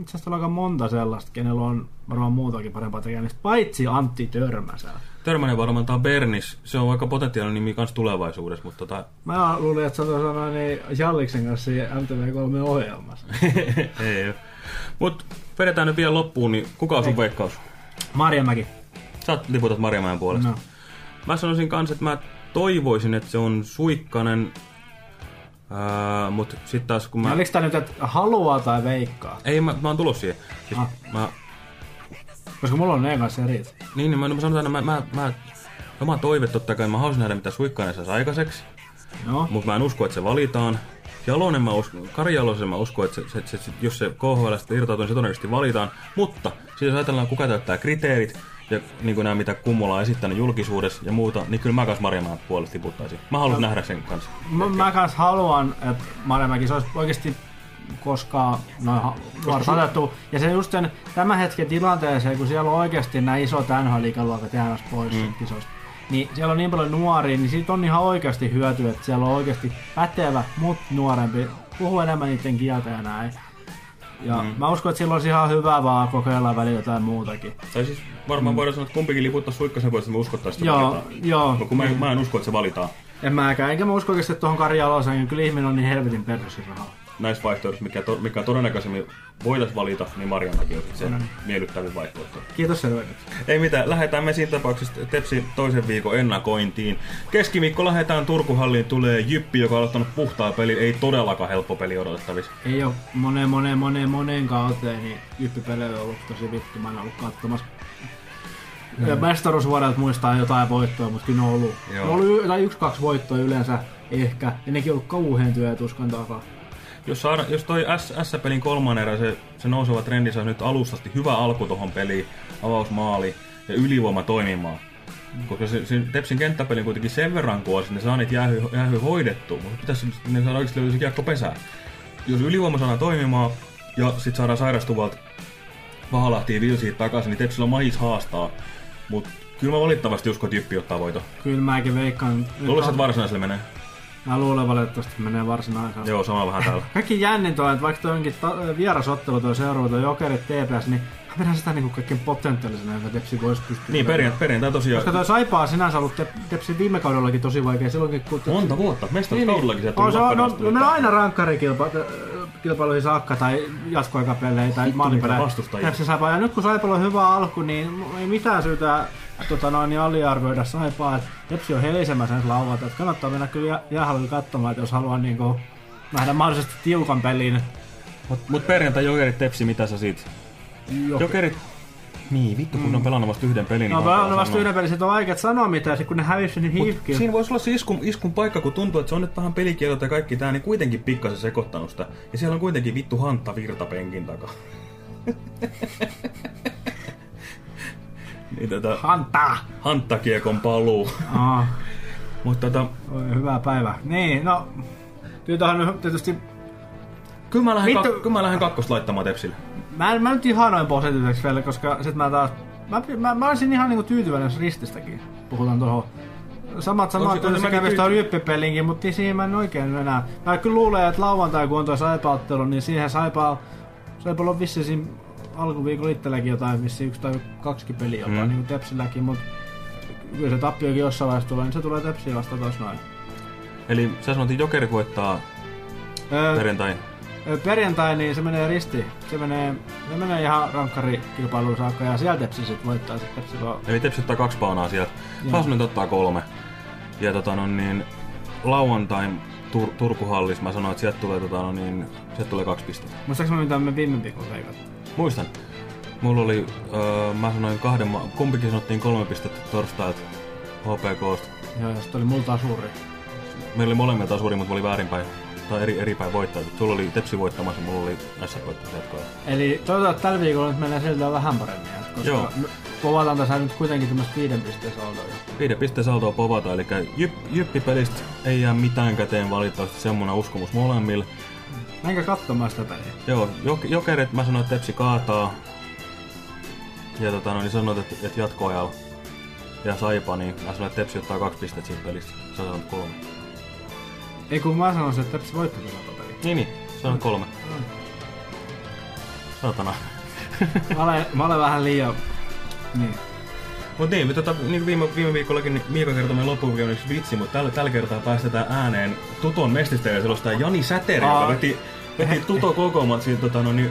Itse asiassa on aika monta sellaista, kenellä on varmaan muutakin parempaa tekemistä. Paitsi Antti Törmäsä. Törmänen varmaan tämä Bernis. Se on aika potentiaalinen nimi kanssa tulevaisuudessa, mutta tota... Mä luulin, että sä sanoa niin Jalliksen kanssa siinä MTV3 ohjelmassa. [laughs] ei oo. Mut vedetään nyt vielä loppuun, niin kuka on sun veikkaus? Marjamäki. Sä liputat Marjamäen puolesta. No. Mä sanoisin kanssa, että mä toivoisin, että se on Suikkanen, Ää, mut sit taas kun mä... Oliko tää nyt, että haluaa tai veikkaa? Ei, mä, mä oon tulossa siihen. Siis Ah. mä, Koska mulla on ne kanssa eri. niin, niin mä, mä sanotaan, että mä, mä, mä, oma toive totta kai, mä haluaisin nähdä mitä Suikkanen saisi aikaiseksi. Joo. Mutta mä en usko, että se valitaan. Jalonen mä uskon, Kari Jalosen mä uskon, että se, se, se, jos se KHL sitten irtautuu, niin se todennäköisesti valitaan. Mutta siis jos ajatellaan, kuka täyttää kriteerit, ja niin kuin nämä, mitä Kummola on esittänyt julkisuudessa ja muuta, niin kyllä mä kanssa Marjamaan puolesta tiputtaisin. Mä haluaisin nähdä sen kanssa. Mä, mä kans haluan, että Marjamäki se olisi oikeasti koska noin nuoret otettu. Ja se just sen tämän hetken tilanteeseen, kun siellä on oikeasti nämä isot NHL-ikäluokat jäämässä pois Mm. mm. kisoista. Niin siellä on niin paljon nuoria, niin siitä on ihan oikeasti hyötyä, että siellä on oikeasti pätevä, mutta nuorempi. Puhuu enemmän niiden kieltä ja näin. Ja Mm. mm. mä uskon, että sillä olisi ihan hyvä vaan kokeilla välillä jotain muutakin. Tai siis varmaan Mm. voidaan sanoa, että kumpikin liputtaa Suikkasen puolesta, että me uskottaisiin, että Joo, valitaan. joo. Mut kun mä, mä en usko, että se valitaan. En mäkään, enkä mä usko oikeasti, että tuohon Kari Jaloseen, kyllä ihminen on niin helvetin perässä rahaa. Näissä vaihtoehdoissa, mikä, to, mikä todennäköisemmin voitaisiin valita, niin Marjamäki on se Mm. miellyttävin vaihtoehto. Kiitos selvennyksestä. Ei mitään, lähdetään me siinä tapauksessa Tepsin toisen viikon ennakointiin. Keskiviikko lähdetään Turkuhalliin, tulee Jyppi, joka on aloittanut puhtaa peli. Ei todellakaan helppo peli odotettavissa. Ei ole moneen, moneen, moneen, moneen kauteen, niin Jyppi-pelejä on ollut tosi vittu. Mä en ollut katsomassa. Mm. Ja mestaruusvuodelta muistaa jotain voittoa, mutta kyllä ne on ollut, Joo. ne on ollut jotain yksi-kaksi voittoa yleensä ehkä. Ja nekin on ollut kauhean työtuskan takaa. Jos, saada, jos toi S-pelin kolmannen erä, se, se nouseva trendi saa nyt alustasti hyvä alku tohon peliin, avausmaali ja ylivoima toimimaan. Koska se, se Tepsin kenttäpeli kuitenkin sen verran kuosi, ne saa niitä jäähy, jäähy hoidettua, mutta pitäisi ne saada oikeasti löytyä se kiekko pesään. Jos ylivoima saadaan toimimaan ja sit saadaan sairastuvalta Vahalahtiin Vilsiit takaisin, niin Tepsillä on mahis haastaa. Mutta kyllä mä valittavasti uskon, että Jyppi ottaa voito. Kyllä mäkin veikkaan. Luulisin, että varsinaiselle menee. Mä luulen valitettavasti, että menee varsinaisella. Joo, sama vähän täällä. [laughs] Kaikki jännintä on, että vaikka toi onkin ta- vierasottelu toi seuraava toi Jokerit TPS, niin mä pidän sitä niinku kaikkein potentiaalisena, joka Tepsi voisi pystyä. Niin, perjantai, perjantai tosiaan. Koska toi Saipaa sinänsä ollut Tep- Tepsin viime kaudellakin tosi vaikea. Silloinkin, kun Tepsi... Monta vuotta. Mestaruuskaudellakin sieltä on, tuli se on, no, no, on aina rankkarikilpailuihin saakka tai jatkoaikapelejä tai maalipelejä. vastustajia. Tepsi Saipaa. Ja nyt kun Saipalla on hyvä alku, niin ei mitään syytä tota noin, niin aliarvioida Saipaa. Että Tepsi on helisemässä ensi lauantai. Että kannattaa mennä kyllä jä- jäähallille katsomaan, että jos haluaa niinku nähdä mahdollisesti tiukan pelin. Mut, mut perjantai Jokerit Tepsi, mitä sä siitä? Joke- Jokerit... Niin, vittu kun ne on pelannut vasta yhden pelin. No, niin on vasta yhden pelin, sit on vaikea sanoa mitään, sit kun ne hävisi, niin Mut hiifki. siinä voisi olla se iskun, iskun paikka, kun tuntuu, että se on nyt vähän pelikielot ja kaikki tää, niin kuitenkin pikkasen sekoittanut sitä. Ja siellä on kuitenkin vittu Hantta Virta penkin takaa. [laughs] niin tota... Hantta! Hanttakiekon paluu. Aa. Mutta tota... Oi, hyvää päivää. Niin, no... Nyt on tietysti... Kyllä mä lähden, Vittu- kak- kyllä mä lähden kakkosta laittamaan Tepsille. Mä en, mä nyt ihanoin positiiviseksi vielä, koska sit mä taas... Mä, mä, mä olisin ihan niinku tyytyväinen, jos rististäkin puhutaan tuohon. Samat samat, olisin se kävisi tuohon ryppipelinkin, mutta niin siihen mä en oikein enää. Mä kyllä luulen, että lauantai kun on tuo Saipa-ottelu, niin siihen Saipa... Saipalla on vissiin alkuviikolla itselläkin jotain, vissiin yksi tai kaksikin peliä jopa, Mm. niin kuin Tepsilläkin, mutta kyllä se tappiokin jossain vaiheessa tulee, niin se tulee Tepsiin vasta tos noin. Eli sä sanoit, että Jokeri voittaa Öö, perjantai. Perjantai, niin se menee risti. Se menee, se menee ihan rankkarikilpailuun saakka ja sieltä Tepsi sit voittaa. Sit Tepsi vaan... Eli Tepsi ottaa kaksi paunaa sieltä. Taas nyt ottaa kolme. Ja tota no niin, lauantain Tur- Turkuhallis, mä sanoin, että sieltä tulee, tota no niin, sieltä tulee kaksi pistettä. Muistaaks mä mitä me viime viikolla veikat? Muistan. Mulla oli, öö, mä sanoin kahden, kumpikin sanottiin kolme pistettä torstailta HPKsta. Joo, ja sit oli multa suuri. Meillä oli molemmilta suuri, mutta oli väärinpäin. Tai eri, eri päin voittajat. Sulla oli Tepsi voittamassa, mulla oli S voittamassa jatkoa. Eli toivotaan, että tällä viikolla nyt menee siltä vähän paremmin. Koska Joo. povataan tässä nyt kuitenkin tämmöistä viiden pisteen saldoa. Viiden pisteen saldoa povata, eli jyp, Jyppi-pelistä ei jää mitään käteen valitettavasti semmonen uskomus molemmille. Menkää katsomaan sitä peliä. Joo, jok, jokerit mä sanoin, että Tepsi kaataa. Ja tota, no, niin sanoit, että, että jatkoajalla. Ja Saipa, niin mä sanoin, että Tepsi ottaa kaksi pistettä siitä pelistä. Sä sanoit kolme. Ei kun mä sanoisin, että Tepsi voittaa tätä peliä. Niin, niin. Sanoit kolme. Satana. Mä olen, mä olen vähän liian... [laughs] Niin. Mut niin, tota, niin viime, viime viikollakin niin Miika kertoi meidän yksi vitsi, mutta tällä, tällä kertaa päästetään ääneen Tuton mestistä ja selostaa Jani Säteri, joka veti, veti Tuto kokoamat siitä, tota, no, niin,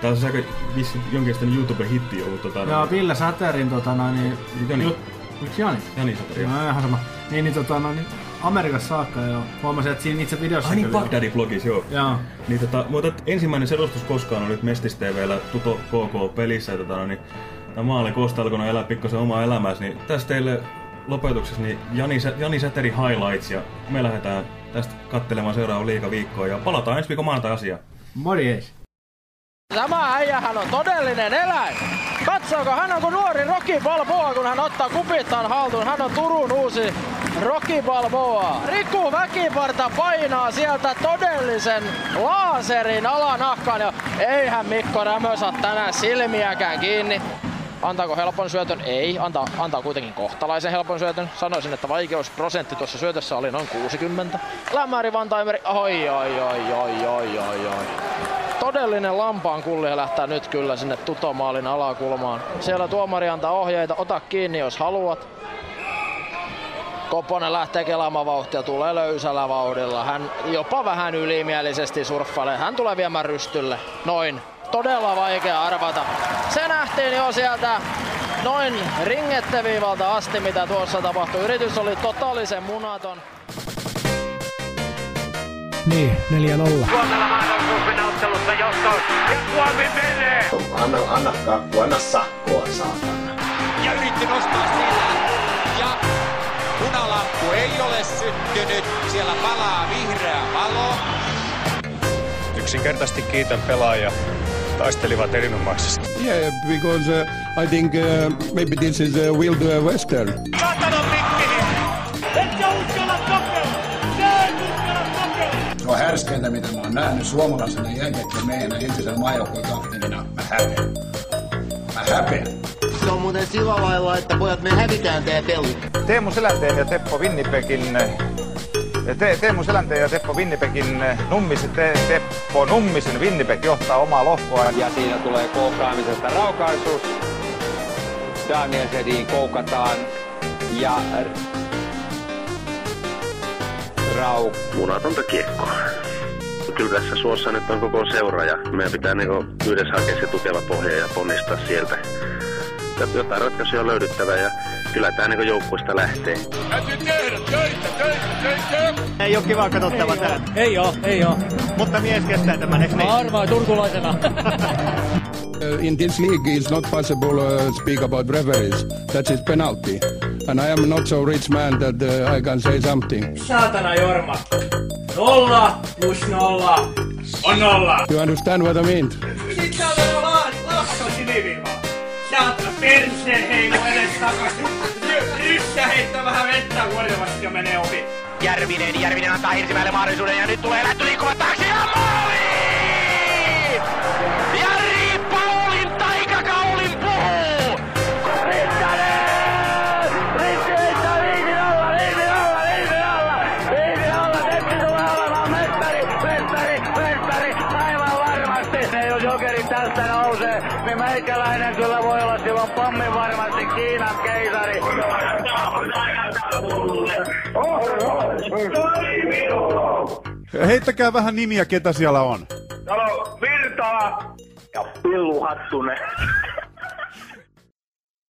Tää on aika vissi jonkinlainen YouTube-hitti ollut. Tota, no, Joo, Ville Säterin tota noin, niin... Jani. Jut, miksi Jani? Jani Säteri. No ihan sama. Niin, niin tota noin, niin Amerikassa saakka jo. Huomasin, että siinä itse videossa... Ai niin, Bagdadin blogis, joo. Joo. Niin, tota, mutta ensimmäinen selostus koskaan on nyt Mestis TVllä Tuto KK pelissä. Ja, tota, no, niin, tämä maali Kosta alkoi elää pikkasen omaa elämäänsä. Niin tässä teille lopetuksessa niin Jani, Jani Säteri highlights. Ja me lähdetään tästä katselemaan seuraava liigaviikkoa. Ja palataan ensi viikon maanantai asiaan. Morjes. Tämä äijähän on todellinen eläin. Katsokaa, hän on kuin nuori Rocky Balboa, kun hän ottaa kupittaan haltuun. Hän on Turun uusi Rocky Balboa. Riku Väkiparta painaa sieltä todellisen laaserin alanahkaan. Ja eihän Mikko Rämö saa tänään silmiäkään kiinni. Antaako helpon syötön? Ei. Antaa, antaa kuitenkin kohtalaisen helpon syötön. Sanoisin, että vaikeusprosentti tuossa syötössä oli noin 60. Lämmäri Vantaimeri. Oi, oi, oi, oi, oi, oi, oi. Todellinen lampaan kulli lähtää nyt kyllä sinne tutomaalin alakulmaan. Siellä tuomari antaa ohjeita, ota kiinni jos haluat. Koponen lähtee kelaamaan vauhtia, tulee löysällä vauhdilla. Hän jopa vähän ylimielisesti surffailee. Hän tulee viemään rystylle. Noin. Todella vaikea arvata. Se nähtiin jo sieltä noin ringetteviivalta asti, mitä tuossa tapahtui. Yritys oli totaalisen munaton. Niin, 4-0. Suomella mahdollisuus ottelussa johtoon. Ja Suomi menee! Anna, anna kakku, anna sakkoa, saatana. Ja yritti nostaa sillä. Ja punalamppu ei ole syttynyt. Siellä palaa vihreä valo. Yksinkertaisesti kiitän pelaajia. Taistelivat erinomaisesti. Yeah, because uh, I think uh, maybe this is a Wild uh, Western. Se on härskeintä, mitä mä oon nähnyt suomalaisena jääkiekkomeijänä entisenä maajoukkueen kapteenina. Mä häpeän. Mä häpeän. Se on muuten sillä lailla, että pojat me hävitään tää peli. Teemu Selänteen ja Teppo Winnipegin Te, Teemu Selänteen ja Teppo Winnipegin Nummisen, te, Teppo Nummisen Winnipeg johtaa omaa lohkoa. Ja siinä tulee kohtaamisesta raukaisuus. Daniel Sedin koukataan ja Rau. Munatonta kiekkoa. Kyllä tässä suossa nyt on koko seura ja meidän pitää niinku yhdessä hakea se tukeva pohja ja ponnistaa sieltä. Jotain ratkaisuja on löydyttävä ja kyllä tämä niinku joukkueesta lähtee. Täytyy tehdä töitä, töitä, töitä! Ei ole kiva katsottava tää. Ei oo, ei oo. Mutta mies kestää tämän, eikö niin? Arvaa turkulaisena. [laughs] In this league, it's not possible to uh, speak about referees. That is penalty. And I am not so rich man that uh, I can say something. Saatana Jorma. Nolla plus nolla on nolla. You understand what I mean? Sitten on vaan lakko siniviivaa. Perseen heilu edes takaisin. Yssä heittää vähän vettä kuorivasti ja menee ohi. Järvinen, Järvinen antaa Hirsimäelle mahdollisuuden ja nyt tulee lähtö liikkuva taakse ja meikäläinen kyllä voi olla silloin pommin varmasti Kiinan keisari. Heittäkää vähän nimiä, ketä siellä on. Täällä on Virtala ja Pillu Hattunen.